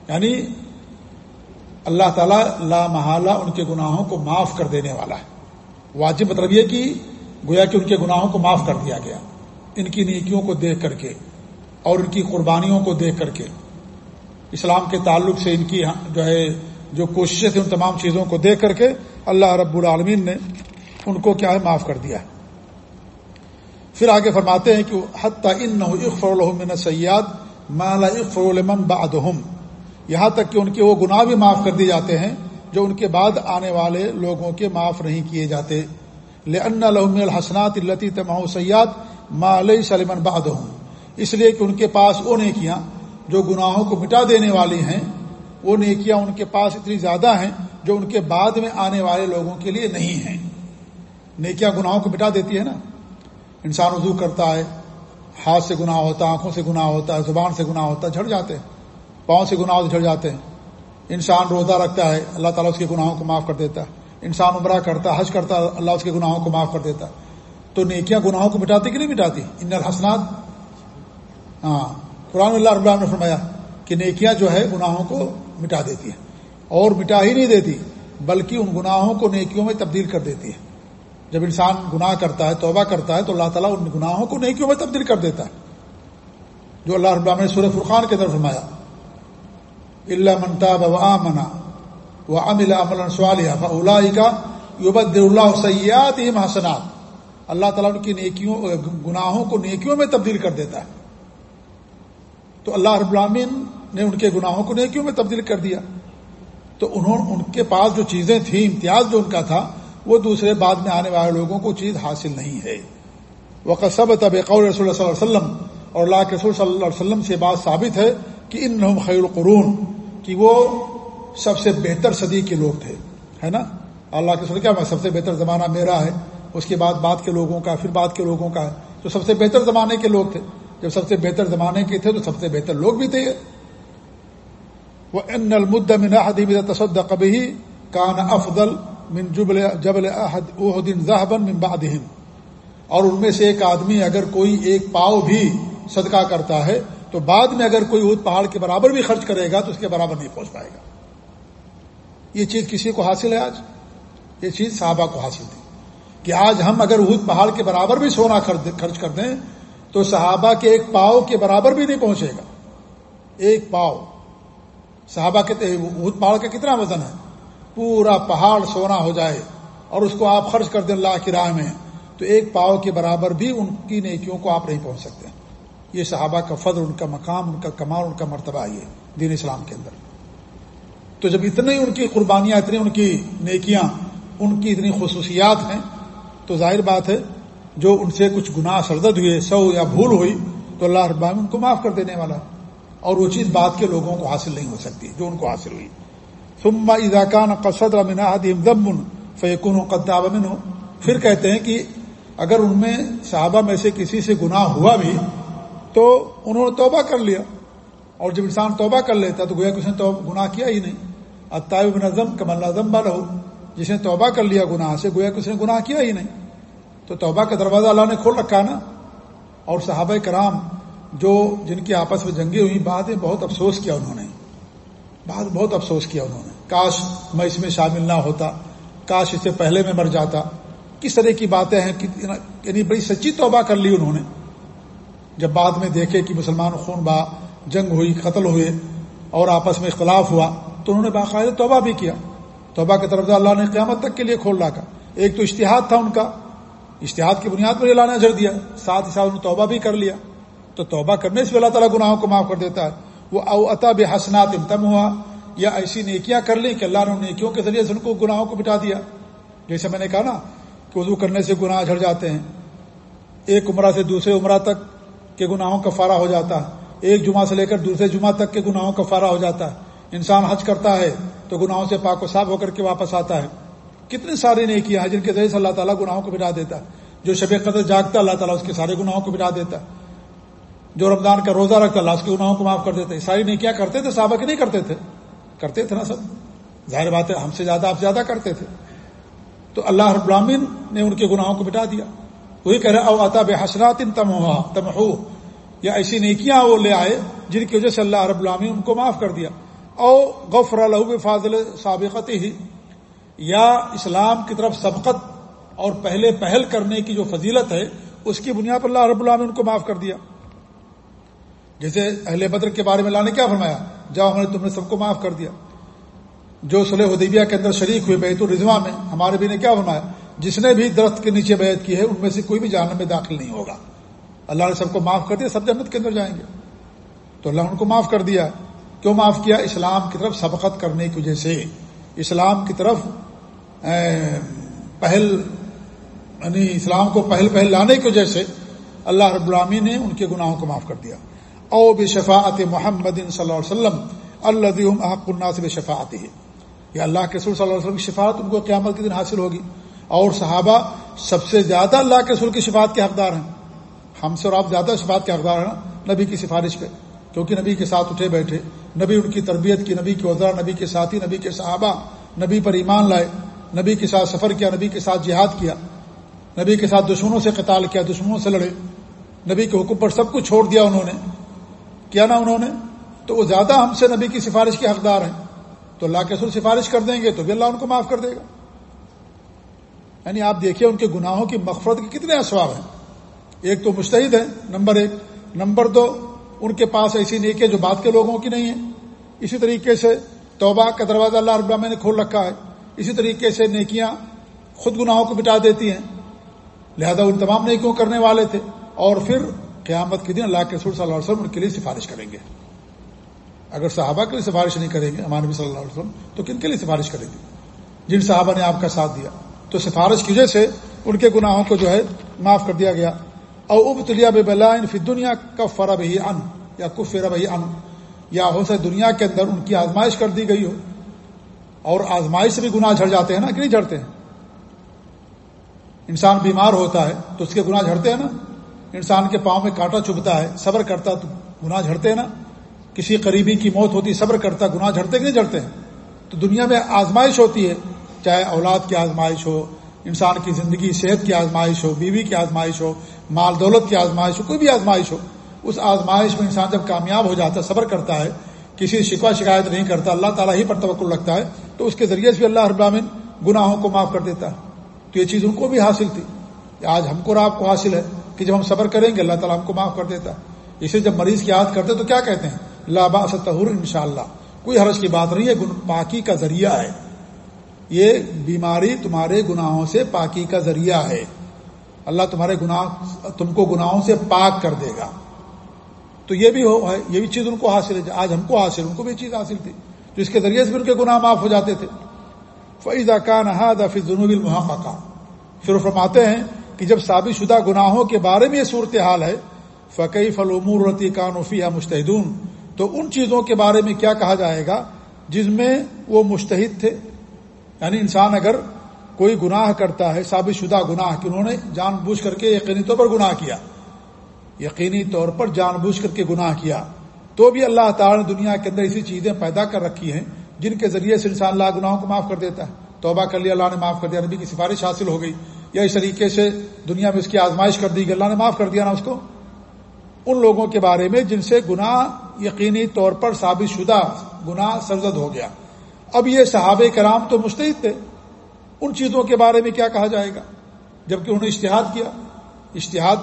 یعنی اللہ تعالیٰ لا محالہ ان کے گناہوں کو معاف کر دینے والا ہے۔ واجب مطلب یہ کہ گویا کہ ان کے گناہوں کو معاف کر دیا گیا۔ ان کی نیکیوں کو دیکھ کر کے اور ان کی قربانیوں کو دیکھ کر کے۔ اسلام کے تعلق سے ان کی جو ہے جو کوششیں تھیں ان تمام چیزوں کو دیکھ کر کے اللہ رب العالمین نے ان کو کیا ہے؟ معاف کر دیا پھر آگے فرماتے ہیں کہ حتیٰ ان نہ سیاد مالا اقفرمن بادہم یہاں تک کہ ان کے وہ گناہ بھی معاف کر دیے جاتے ہیں جو ان کے بعد آنے والے لوگوں کے معاف نہیں کیے جاتے۔ لن لحم الحسنات التی تماح سیاد ما علیہ سلیمن اس لیے کہ ان کے پاس وہ نیکیاں جو گناہوں کو مٹا دینے والی ہیں، وہ نیکیاں ان کے پاس اتنی زیادہ ہیں جو ان کے بعد میں آنے والے لوگوں کے لیے نہیں ہیں۔ نیکیاں گناہوں کو مٹا دیتی ہے نا۔ انسان وضو کرتا ہے، ہاتھ سے گناہ ہوتا ہے آنکھوں سے گناہ ہوتا ہے زبان سے گناہ ہوتا ہے جھڑ جاتے ہیں، پاؤں سے گناہ جھڑ جاتے ہیں۔ انسان روزہ رکھتا ہے، اللہ تعالیٰ اس کے گناہوں کو معاف کر دیتا ہے۔ انسان عمرہ کرتا ہے حج کرتا ہے اللہ اس کے گناہوں کو معاف کر دیتا ہے۔ تو نیکیاں گناہوں کو مٹاتی کہ نہیں مٹاتی؟ ان الحسنات۔ ہاں قرآن اللہ رب اللہ نے فرمایا کہ نیکیاں جو ہے، گناہوں کو مٹا دیتی ہیں۔ اور مٹا ہی نہیں دیتی، بلکہ ان گناہوں کو نیکیوں میں تبدیل کر دیتی ہے جب انسان گناہ کرتا ہے، توبہ کرتا ہے، تو اللہ تعالیٰ ان گناہوں کو نیکیوں میں تبدیل کر دیتا ہے۔ جو اللہ رب اللہ نے سورہ فرقان کے طرف فرمایا اللہ منتاب و آمنا و امل امل اللہ کا یوبد اللہ سیات حسنات۔ اللہ تعالیٰ ان کی نیکیوں، گناہوں کو نیکیوں میں تبدیل کر دیتا ہے۔ تو اللہ رب العامن نے ان کے گناہوں کو نیکیوں میں تبدیل کر دیا۔ تو انہوں، ان کے پاس جو چیزیں تھیں، امتیاز جو ان کا تھا وہ دوسرے بعد میں آنے والے لوگوں کو چیز حاصل نہیں ہے۔ وہ قصب طب قول رسول اللہ صلی اللہ علیہ وسلم اور اللہ کے رسول صلی اللہ علیہ وسلم سے بات ثابت ہے کہ ان خیر القرون، کہ وہ سب سے بہتر صدی کے لوگ تھے، ہے نا؟ اللہ کے سر کیا سب سے بہتر زمانہ میرا ہے، اس کے بعد بعد کے لوگوں کا، پھر بعد کے لوگوں کا ہے۔ تو سب سے بہتر زمانے کے لوگ تھے، جب سب سے بہتر زمانے کے تھے تو سب سے بہتر لوگ بھی تھے۔ وہ ان المد من حدیب تصد کبھی کان افضل من جبل جبل ذهبا من بعدهم اور ان میں سے ایک آدمی اگر کوئی ایک پاؤ بھی صدقہ کرتا ہے، تو بعد میں اگر کوئی اود پہاڑ کے برابر بھی خرچ کرے گا، تو اس کے برابر نہیں پہنچ پائے گا۔ یہ چیز کسی کو حاصل ہے آج؟ یہ چیز صحابہ کو حاصل تھی۔ کہ آج ہم اگر اود پہاڑ کے برابر بھی سونا خرچ کر دیں، تو صحابہ کے ایک پاؤ کے برابر بھی نہیں پہنچے گا۔ ایک پاؤ۔ صحابہ کے اود پہاڑ کا کتنا وزن ہے؟ پورا پہاڑ سونا ہو جائے اور اس کو آپ خرچ کر دیں اللہ کی راہ میں، تو ایک پاؤ کے برابر بھی ان کی نیکیوں کو آپ نہیں پہنچ سکتے۔ یہ صحابہ کا فضل، ان کا مقام، ان کا کمال، ان کا مرتبہ یہ دین اسلام کے اندر۔ تو جب اتنی ان کی قربانیاں، اتنی ان کی نیکیاں، ان کی اتنی خصوصیات ہیں، تو ظاہر بات ہے، جو ان سے کچھ گناہ سردد ہوئے، سو یا بھول ہوئی، تو اللہ رب ان کو معاف کر دینے والا۔ اور وہ چیز بات کے لوگوں کو حاصل نہیں ہو سکتی، جو ان کو حاصل ہوئی۔ ثم اذا كان قصد من احدهم ذنب فیقن و قدامن ہو پھر کہتے ہیں کہ اگر ان میں صحابہ میں سے کسی سے گناہ ہوا بھی تو انہوں نے توبہ کر لیا۔ اور جب انسان توبہ کر لیتا تو گویا کہ اس نے گناہ کیا ہی نہیں۔ اتائب نظم کمل اعظم والا ہو جس نے توبہ کر لیا گناہ سے گویا کہ اس نے گناہ کیا ہی نہیں۔ تو توبہ کا دروازہ اللہ نے کھول رکھا نا۔ اور صحابہ کرام جو جن کی آپس میں جنگیں ہوئی بعد میں بہت افسوس کیا انہوں نے۔ بعد بہت افسوس کیا انہوں نے۔ کاش میں اس میں شامل نہ ہوتا، کاش اس سے پہلے میں مر جاتا۔ کس طرح کی باتیں ہیں یعنی-, یعنی بڑی سچی توبہ کر لی انہوں نے۔ جب بعد میں دیکھے کہ مسلمان خون با جنگ ہوئی، قتل ہوئے اور آپس میں اختلاف ہوا، تو انہوں نے باقاعدہ توبہ بھی کیا۔ توبہ کی طرف اللہ نے قیامت تک کے لیے کھول رکھا۔ ایک تو اشتہاد تھا ان کا، اشتہاد کی بنیاد پر اللہ نے اجر دیا۔ ساتھ ہی ساتھ انہوں نے توبہ بھی کر لیا۔ تو توبہ کرنے سے اللہ تعالیٰ گناہوں کو معاف کر دیتا ہے۔ وہ او عطا بے حسنات امتم ہوا، یا ایسی نیکیاں کر لیں کہ اللہ نے نیکیوں کے ذریعے سے ان کو، گناہوں کو بٹا دیا۔ جیسے میں نے کہا نا کہ وضو کرنے سے گناہ جھڑ جاتے ہیں۔ ایک عمرہ سے دوسرے عمرہ تک کے گناہوں کا فارا ہو جاتا۔ ہے ایک جمعہ سے لے کر دوسرے جمعہ تک کے گناہوں کا فارا ہو جاتا۔ ہے انسان حج کرتا ہے تو گناہوں سے پاک و صاف ہو کر کے واپس آتا ہے۔ کتنی ساری نیکیاں ہیں جن کے ذریعے سے اللہ تعالیٰ گناہوں کو بٹا دیتا۔ ہے جو شب قدر جاگتا، اللہ تعالیٰ اس کے سارے گناہوں کو بٹا دیتا۔ ہے جو رمضان کا روزہ رکھتا، اللہ اس کے گناہوں کو معاف کر دیتے، ساری نیکیاں کرتے تھے؟ صحابہ کے نہیں کرتے تھے۔ کرتے تھے نا سب۔ ظاہر بات ہے، ہم سے زیادہ، آپ زیادہ کرتے تھے۔ تو اللہ رب العالمین نے ان کے گناہوں کو بٹا دیا۔ وہی کہہ رہے او عطا بے حسرات تم ہو یا ایسی نیکیاں وہ لے آئے جن کی وجہ سے اللہ رب العالمین ان کو معاف کر دیا۔ او غفر الحب فاضل سابقت ہی یا اسلام کی طرف سبقت اور پہلے پہل کرنے کی جو فضیلت ہے، اس کی بنیاد پر اللہ رب العالمین ان کو معاف کر دیا۔ جیسے اہل بدر کے بارے میں اللہ نے کیا فرمایا؟ جاؤ ہم نے تم نے سب کو معاف کر دیا۔ جو صلیح حدیبیہ کے اندر شریک ہوئے بیت الرضوا میں، ہمارے بھی نے کیا فرمایا؟ جس نے بھی درخت کے نیچے بیعت کی ہے، ان میں سے کوئی بھی جہنم میں داخل نہیں ہوگا۔ اللہ نے سب کو معاف کر دیا، سب جنت کے اندر جائیں گے۔ تو اللہ ان کو معاف کر دیا۔ کیوں معاف کیا؟ اسلام کی طرف سبقت کرنے کی وجہ سے۔ اسلام کی طرف پہل یعنی اسلام کو پہل پہل لانے کی وجہ سے اللہ رب العامی نے ان کے گناہوں کو معاف کر دیا۔ او بے محمد صلی اللہ علیہ وسلم اللہ احق الناس بے شفاعت ہے یہ اللہ کے رسول صلی اللہ علیہ وسلم کی شفاعت ان کو قیامت کے دن حاصل ہوگی. اور صحابہ سب سے زیادہ اللہ کے رسول کی شفاعت کے حقدار ہیں. ہم سے اور آپ زیادہ شفاعت کے حقدار ہیں نبی کی سفارش پہ. کیونکہ نبی کے ساتھ اٹھے بیٹھے، نبی ان کی تربیت کی، نبی کے وزرا نبی کے ساتھی، نبی کے صحابہ، نبی پر ایمان لائے، نبی کے ساتھ سفر کیا، نبی کے ساتھ جہاد کیا، نبی کے ساتھ دشمنوں سے قتال کیا، دشمنوں سے لڑے، نبی کے حکم پر سب کچھ چھوڑ دیا انہوں نے۔ کیا نا انہوں نے؟ تو وہ زیادہ ہم سے نبی کی سفارش کے حقدار ہیں۔ تو اللہ کے سر سفارش کر دیں گے تو بھی اللہ ان کو معاف کر دے گا۔ یعنی آپ دیکھیے ان کے گناہوں کی مغفرت کے کتنے اسباب ہیں۔ ایک تو مستحد ہے نمبر ایک۔ نمبر دو، ان کے پاس ایسی نیک ہے جو بات کے لوگوں کی نہیں ہے۔ اسی طریقے سے توبہ کا دروازہ اللہ رب نے کھول رکھا ہے۔ اسی طریقے سے نیکیاں خود گناہوں کو مٹا دیتی ہیں۔ لہذا ان تمام نیکیوں کرنے والے تھے۔ اور پھر قیامت کے دن اللہ کے رسول صلی اللہ علیہ وسلم ان کے لیے سفارش کریں گے۔ اگر صحابہ کے لیے سفارش نہیں کریں گے ہمارے نبی صلی اللہ علیہ وسلم، تو کن کے لیے سفارش کریں گے؟ جن صحابہ نے آپ کا ساتھ دیا۔ تو سفارش کی وجہ سے ان کے گناہوں کو جو ہے معاف کر دیا گیا۔ اور اب تلیا بے بلائن فی دنیا کا فرا بہی ان یا کف فرا بہی ان یا ہو سکے دنیا کے اندر ان کی آزمائش کر دی گئی ہو۔ اور آزمائش سے بھی گناہ جھڑ جاتے ہیں نا، کہ نہیں جھڑتے؟ ہیں انسان بیمار ہوتا ہے تو اس کے گناہ جھڑتے ہیں نا۔ انسان کے پاؤں میں کانٹا چبھتا ہے، صبر کرتا تو گناہ جھڑتے نا۔ کسی قریبی کی موت ہوتی، صبر کرتا، گناہ جھڑتے کہ نہیں جھڑتے؟ ہیں تو دنیا میں آزمائش ہوتی ہے، چاہے اولاد کی آزمائش ہو، انسان کی زندگی، صحت کی آزمائش ہو، بیوی کی آزمائش ہو، مال، دولت کی آزمائش ہو، کوئی بھی آزمائش ہو، اس آزمائش میں انسان جب کامیاب ہو جاتا ہے صبر کرتا ہے، کسی شکوا شکایت نہیں کرتا، اللہ تعالیٰ ہی پر توقع رکھتا ہے، تو اس کے ذریعے سے بھی اللہ ابامن گناہوں کو معاف کر دیتا ہے۔ تو یہ چیز ان کو بھی حاصل تھی۔ آج ہم کو اور آپ کو حاصل ہے۔ کہ جب ہم صبر کریں گے، اللہ تعالیٰ ہم کو معاف کر دیتا ہے۔ اسے جب مریض کی یاد کرتے تو کیا کہتے ہیں؟ لابا ستہر ان شاء اللہ کوئی حرج کی بات نہیں ہے پاکی کا ذریعہ ہے۔ یہ بیماری تمہارے گناہوں سے پاکی کا ذریعہ ہے۔ اللہ تمہارے گناہ، تم کو گناہوں سے پاک کر دے گا۔ تو یہ بھی ہو ہے یہ بھی چیز ان کو حاصل ہے۔ آج ہم کو حاصل، ان کو بھی چیز حاصل تھی۔ تو اس کے ذریعے سے بھی ان کے گناہ معاف ہو جاتے تھے۔ فیض اکان حد فض جنوب المحقہ پھر فرماتے ہیں کہ جب ثابت شدہ گناہوں کے بارے میں یہ صورتحال ہے فقی فلومور رتی کانفی یا مشتحدون تو ان چیزوں کے بارے میں کیا کہا جائے گا جس میں وہ مشتحد تھے؟ یعنی انسان اگر کوئی گناہ کرتا ہے، ثابت شدہ گناہ کہ انہوں نے جان بوجھ کر کے یقینی طور پر گناہ کیا، یقینی طور پر جان بوجھ کر کے گناہ کیا، تو بھی اللہ تعالیٰ نے دنیا کے اندر ایسی چیزیں پیدا کر رکھی ہیں جن کے ذریعے سے انسان اللہ گناہوں کو معاف کر دیتا ہے۔ توبہ کر لیا، اللہ نے معاف کر دیا، نبی کی سفارش حاصل ہو گئی۔ یا اس طریقے سے دنیا میں اس کی آزمائش کر دی گئی، اللہ نے معاف کر دیا نا اس کو۔ ان لوگوں کے بارے میں جن سے گناہ یقینی طور پر ثابت شدہ گناہ سرزد ہو گیا۔ اب یہ صحابہ کرام تو مستعد تھے۔ ان چیزوں کے بارے میں کیا کہا جائے گا؟ جبکہ انہوں نے اشتہاد کیا۔ اشتہاد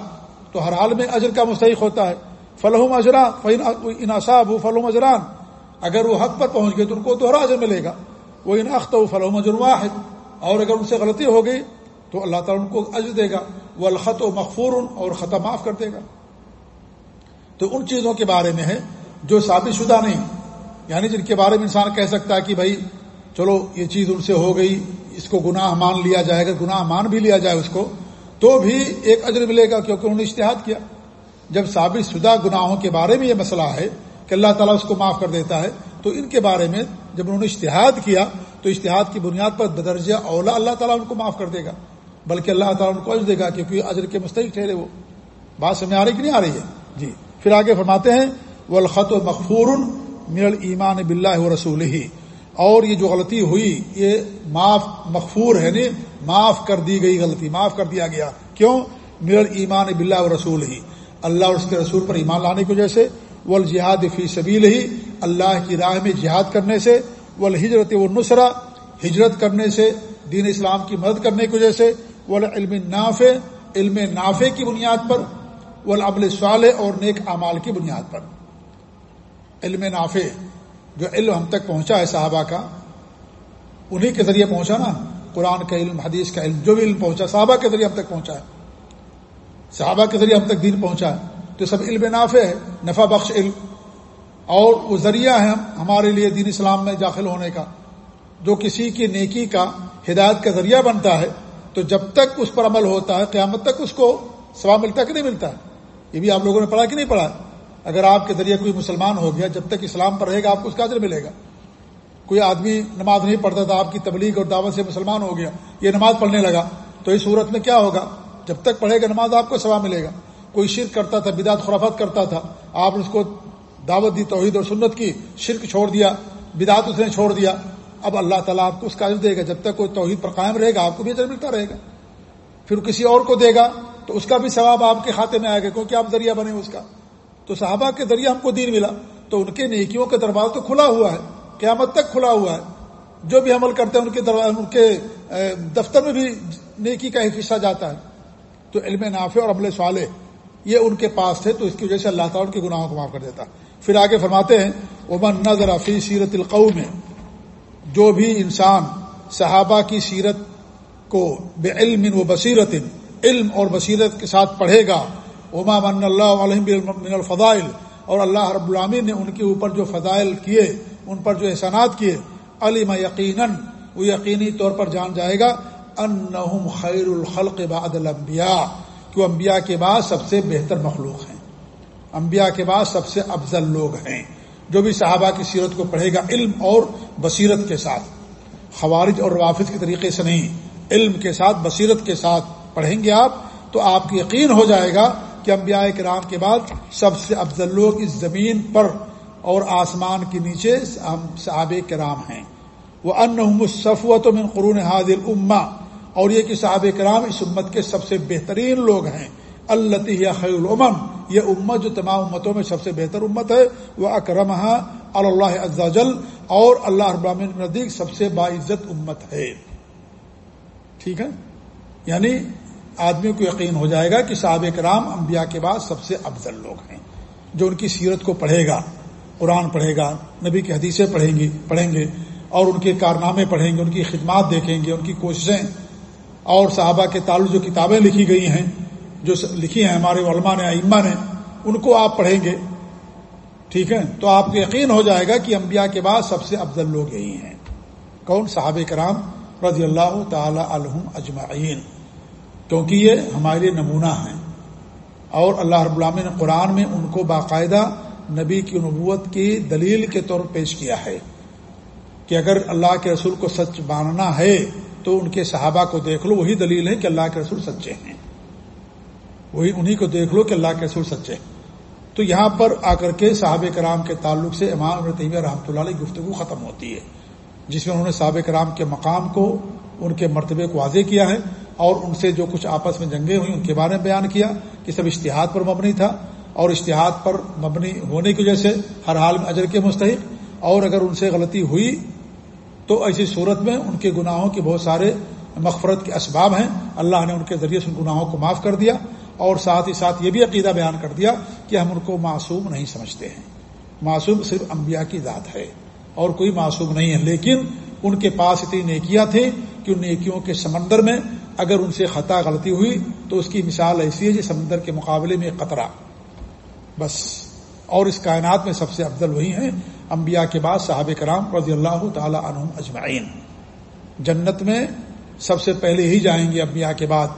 تو ہر حال میں اجر کا مستحق ہوتا ہے۔ فلحم اجران انصاب ہو فلحم اجران۔ اگر وہ حق پر پہنچ گئے تو ان کو دوہرا اجر ملے گا۔ وہ ان اخت و فلحم اجر واحد۔ اور اگر ان سے غلطی ہو گئی تو اللہ تعالیٰ ان کو اجر دے گا وہ الخط و مغفور اور خطا معاف کر دے گا۔ تو ان چیزوں کے بارے میں ہے جو ثابت شدہ نہیں۔ یعنی جن کے بارے میں انسان کہہ سکتا ہے کہ بھائی، چلو یہ چیز ان سے ہو گئی، اس کو گناہ مان لیا جائے گا، گناہ مان بھی لیا جائے اس کو، تو بھی ایک اجر ملے گا کیونکہ انہوں نے اشتہاد کیا۔ جب ثابت شدہ گناہوں کے بارے میں یہ مسئلہ ہے کہ اللہ تعالیٰ اس کو معاف کر دیتا ہے، تو ان کے بارے میں جب انہوں نے اشتہاد کیا، تو اشتہاد کی بنیاد پر بدرجہ اولا اللہ تعالیٰ ان کو معاف کر دے گا۔ بلکہ اللہ تعالیٰ ان کو اجر دے گا کیونکہ اجر کے مستحق ٹھہرے وہ۔ بات سمجھ آ رہی کہ نہیں آ رہی ہے؟ جی۔ پھر آگے فرماتے ہیں وہ الخط و مغفور میر ایمان بلّہ و رسول ہی اور یہ جو غلطی ہوئی، یہ معاف مغفور ہے نہیں، معاف کر دی گئی غلطی، معاف کر دیا گیا۔ کیوں؟ میر ایمان بلّہ و رسول ہی اللہ اور اس کے رسول پر ایمان لانے کی وجہ سے۔ وہ الجہاد فی سبیل ہی اللہ کی راہ میں جہاد کرنے سے۔ وہ الحجرت و نسرا ہجرت کرنے سے۔ دین اسلام کی مدد کرنے کی وجہ سے۔ علم نافع علم نافع کی بنیاد پر وہ العمل صالح اور نیک اعمال کی بنیاد پر۔ علم نافع، جو علم ہم تک پہنچا ہے صحابہ کا، انہی کے ذریعے پہنچا نا۔ قرآن کا علم، حدیث کا علم، جو بھی علم پہنچا، صحابہ کے ذریعے ہم تک پہنچا ہے۔ صحابہ کے ذریعے ہم تک دین پہنچا ہے۔ تو سب علم نافع ہے، نفع بخش علم۔ اور وہ ذریعہ ہے ہمارے لیے دین اسلام میں داخل ہونے کا، جو کسی کی نیکی کا، ہدایت کا ذریعہ بنتا ہے۔ تو جب تک اس پر عمل ہوتا ہے، قیامت تک اس کو ثواب ملتا کہ نہیں ملتا؟ ہے یہ بھی آپ لوگوں نے پڑھا کہ نہیں پڑھا؟ اگر آپ کے ذریعے کوئی مسلمان ہو گیا، جب تک اسلام پر رہے گا، آپ کو اس کا اجر ملے گا۔ کوئی آدمی نماز نہیں پڑھتا تھا، آپ کی تبلیغ اور دعوت سے مسلمان ہو گیا، یہ نماز پڑھنے لگا، تو اس صورت میں کیا ہوگا؟ جب تک پڑھے گا نماز، آپ کو ثواب ملے گا۔ کوئی شرک کرتا تھا، بدعت، خرافت کرتا تھا، آپ نے اس کو دعوت دی، توحید اور سنت کی، شرک چھوڑ دیا، بدعت اس نے چھوڑ دیا اب اللہ تعالیٰ آپ کو اس کا عزت دے گا، جب تک کوئی توحید پر قائم رہے گا، آپ کو بھی اجر ملتا رہے گا۔ پھر کسی اور کو دے گا، تو اس کا بھی ثواب آپ کے کھاتے میں آئے گا، کیونکہ آپ ذریعہ بنے اس کا۔ تو صحابہ کے ذریعے ہم کو دین ملا، تو ان کے نیکیوں کے دربار تو کھلا ہوا ہے، قیامت تک کھلا ہوا ہے۔ جو بھی عمل کرتے ہیں، ان کے ان کے دفتر میں بھی نیکی کا ایک حصہ جاتا ہے۔ تو علم نافع اور عمل صالح، یہ ان کے پاس تھے، تو اس کی وجہ سے اللہ تعالیٰ ان کے گناہوں کو معاف کر دیتا۔ پھر آگے فرماتے ہیں عمر نظر فی سیرت القو میں جو بھی انسان صحابہ کی سیرت کو بے علم و بصیرت، علم اور بصیرت کے ساتھ پڑھے گا اما من اللہ علیہ من الفضائل۔ اور اللہ رب العامین نے ان کے اوپر جو فضائل کیے، ان پر جو احسانات کیے، علم یقیناً، وہ یقینی طور پر جان جائے گا ان خیر الخلق بعد الانبیاء کہ وہ انبیاء کے بعد سب سے بہتر مخلوق ہیں۔ انبیاء کے بعد سب سے افضل لوگ ہیں۔ جو بھی صحابہ کی سیرت کو پڑھے گا، علم اور بصیرت کے ساتھ۔ خوارج اور روافظ کے طریقے سے نہیں، علم کے ساتھ، بصیرت کے ساتھ پڑھیں گے آپ، تو آپ کی یقین ہو جائے گا کہ انبیاء کرام کے بعد سب سے افضل لوگ اس زمین پر اور آسمان کے نیچے صحاب کرام ہیں۔ وہ ان صفوت من قرون حاضر اما اور یہ کہ صحاب کرام اس امت کے سب سے بہترین لوگ ہیں۔ اللہ خیر العمن یہ امت جو تمام امتوں میں سب سے بہتر امت ہے، وہ اکرم اللہ جل اور اللہ ابامن ندیق سب سے باعزت امت ہے۔ ٹھیک ہے؟ یعنی آدمی کو یقین ہو جائے گا کہ صحابہ کرام انبیاء کے بعد سب سے افضل لوگ ہیں، جو ان کی سیرت کو پڑھے گا، قرآن پڑھے گا، نبی کی حدیثیں پڑھیں گی، پڑھیں گے، اور ان کے کارنامے پڑھیں گے، ان کی خدمات دیکھیں گے، ان کی کوششیں، اور صحابہ کے تعلق جو کتابیں لکھی گئی ہیں جو لکھی ہیں ہمارے علماء نے، ائمہ نے، ان کو آپ پڑھیں گے۔ ٹھیک ہے؟ تو آپ کو یقین ہو جائے گا کہ انبیاء کے بعد سب سے افضل لوگ یہی ہیں۔ کون؟ صحابہ کرام رضی اللہ تعالی علم اجمعین۔ کیونکہ یہ ہمارے نمونہ ہیں۔ اور اللہ رب العامی نے قرآن میں ان کو باقاعدہ نبی کی نبوت کی دلیل کے طور پیش کیا ہے۔ کہ اگر اللہ کے رسول کو سچ ماننا ہے تو ان کے صحابہ کو دیکھ لو، وہی دلیل ہے کہ اللہ کے رسول سچے ہیں۔ وہی انہی کو دیکھ لو کہ اللہ کے رسول سچے تو یہاں پر آ کر کے صحابہ کرام کے تعلق سے امام تیمیہ رحمۃ اللہ علیہ گفتگو ختم ہوتی ہے۔ جس میں انہوں نے صحابہ کرام کے مقام کو، ان کے مرتبے کو واضح کیا ہے اور ان سے جو کچھ آپس میں جنگیں ہوئی ان کے بارے میں بیان کیا کہ سب اشتہاد پر مبنی تھا اور اشتہاد پر مبنی ہونے کی وجہ سے ہر حال میں اجر کے مستحق۔ اور اگر ان سے غلطی ہوئی تو ایسی صورت میں ان کے گناہوں کے بہت سارے مغفرت کے اسباب ہیں۔ اللہ نے ان کے ذریعے سے ان گناہوں کو معاف کر دیا۔ اور ساتھ ہی ساتھ یہ بھی عقیدہ بیان کر دیا کہ ہم ان کو معصوم نہیں سمجھتے ہیں۔ معصوم صرف انبیاء کی ذات ہے اور کوئی معصوم نہیں ہے، لیکن ان کے پاس اتنی نیکیاں تھیں کہ ان نیکیوں کے سمندر میں اگر ان سے خطا غلطی ہوئی تو اس کی مثال ایسی ہے جی سمندر کے مقابلے میں قطرہ۔ بس، اور اس کائنات میں سب سے افضل وہی ہیں انبیاء کے بعد صحابہ کرام رضی اللہ تعالی عنہ اجمعین۔ جنت میں سب سے پہلے ہی جائیں گے انبیاء کے بعد۔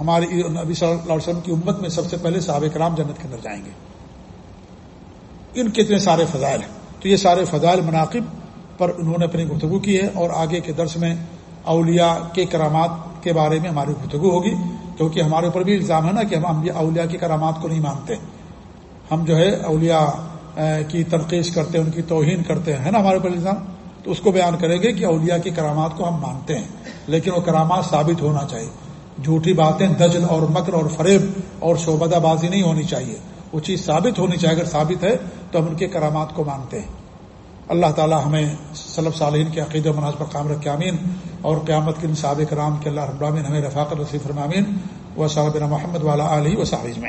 ہماری نبی صلی اللہ علیہ وسلم کی امت میں سب سے پہلے صحابہ کرام جنت کے اندر جائیں گے۔ ان کے اتنے سارے فضائل ہیں۔ تو یہ سارے فضائل مناقب پر انہوں نے اپنی گفتگو کی ہے اور آگے کے درس میں اولیاء کے کرامات کے بارے میں ہماری گفتگو ہوگی۔ کیونکہ ہمارے اوپر بھی الزام ہے نا کہ ہم اولیاء کی کرامات کو نہیں مانتے۔ ہم جو ہے اولیاء کی تنقید کرتے ہیں، ان کی توہین کرتے ہیں نا ہمارے اوپر الزام؟ تو اس کو بیان کریں گے کہ اولیاء کی کرامات کو ہم مانتے ہیں، لیکن وہ کرامات ثابت ہونا چاہیے۔ جھوٹی باتیں دجل اور مکر اور فریب اور شعبدہ بازی نہیں ہونی چاہیے۔ وہ چیز ثابت ہونی چاہیے۔ اگر ثابت ہے تو ہم ان کے کرامات کو مانتے ہیں۔ اللہ تعالی ہمیں صلب صالحین کے عقید و مناظ پر قام رکھ امین اور قیامت کے سابق کرام کے اللہ ربرامین ہمیں رفاقت وصیف فرمامین و صاحب محمد والا علیہ و صاحب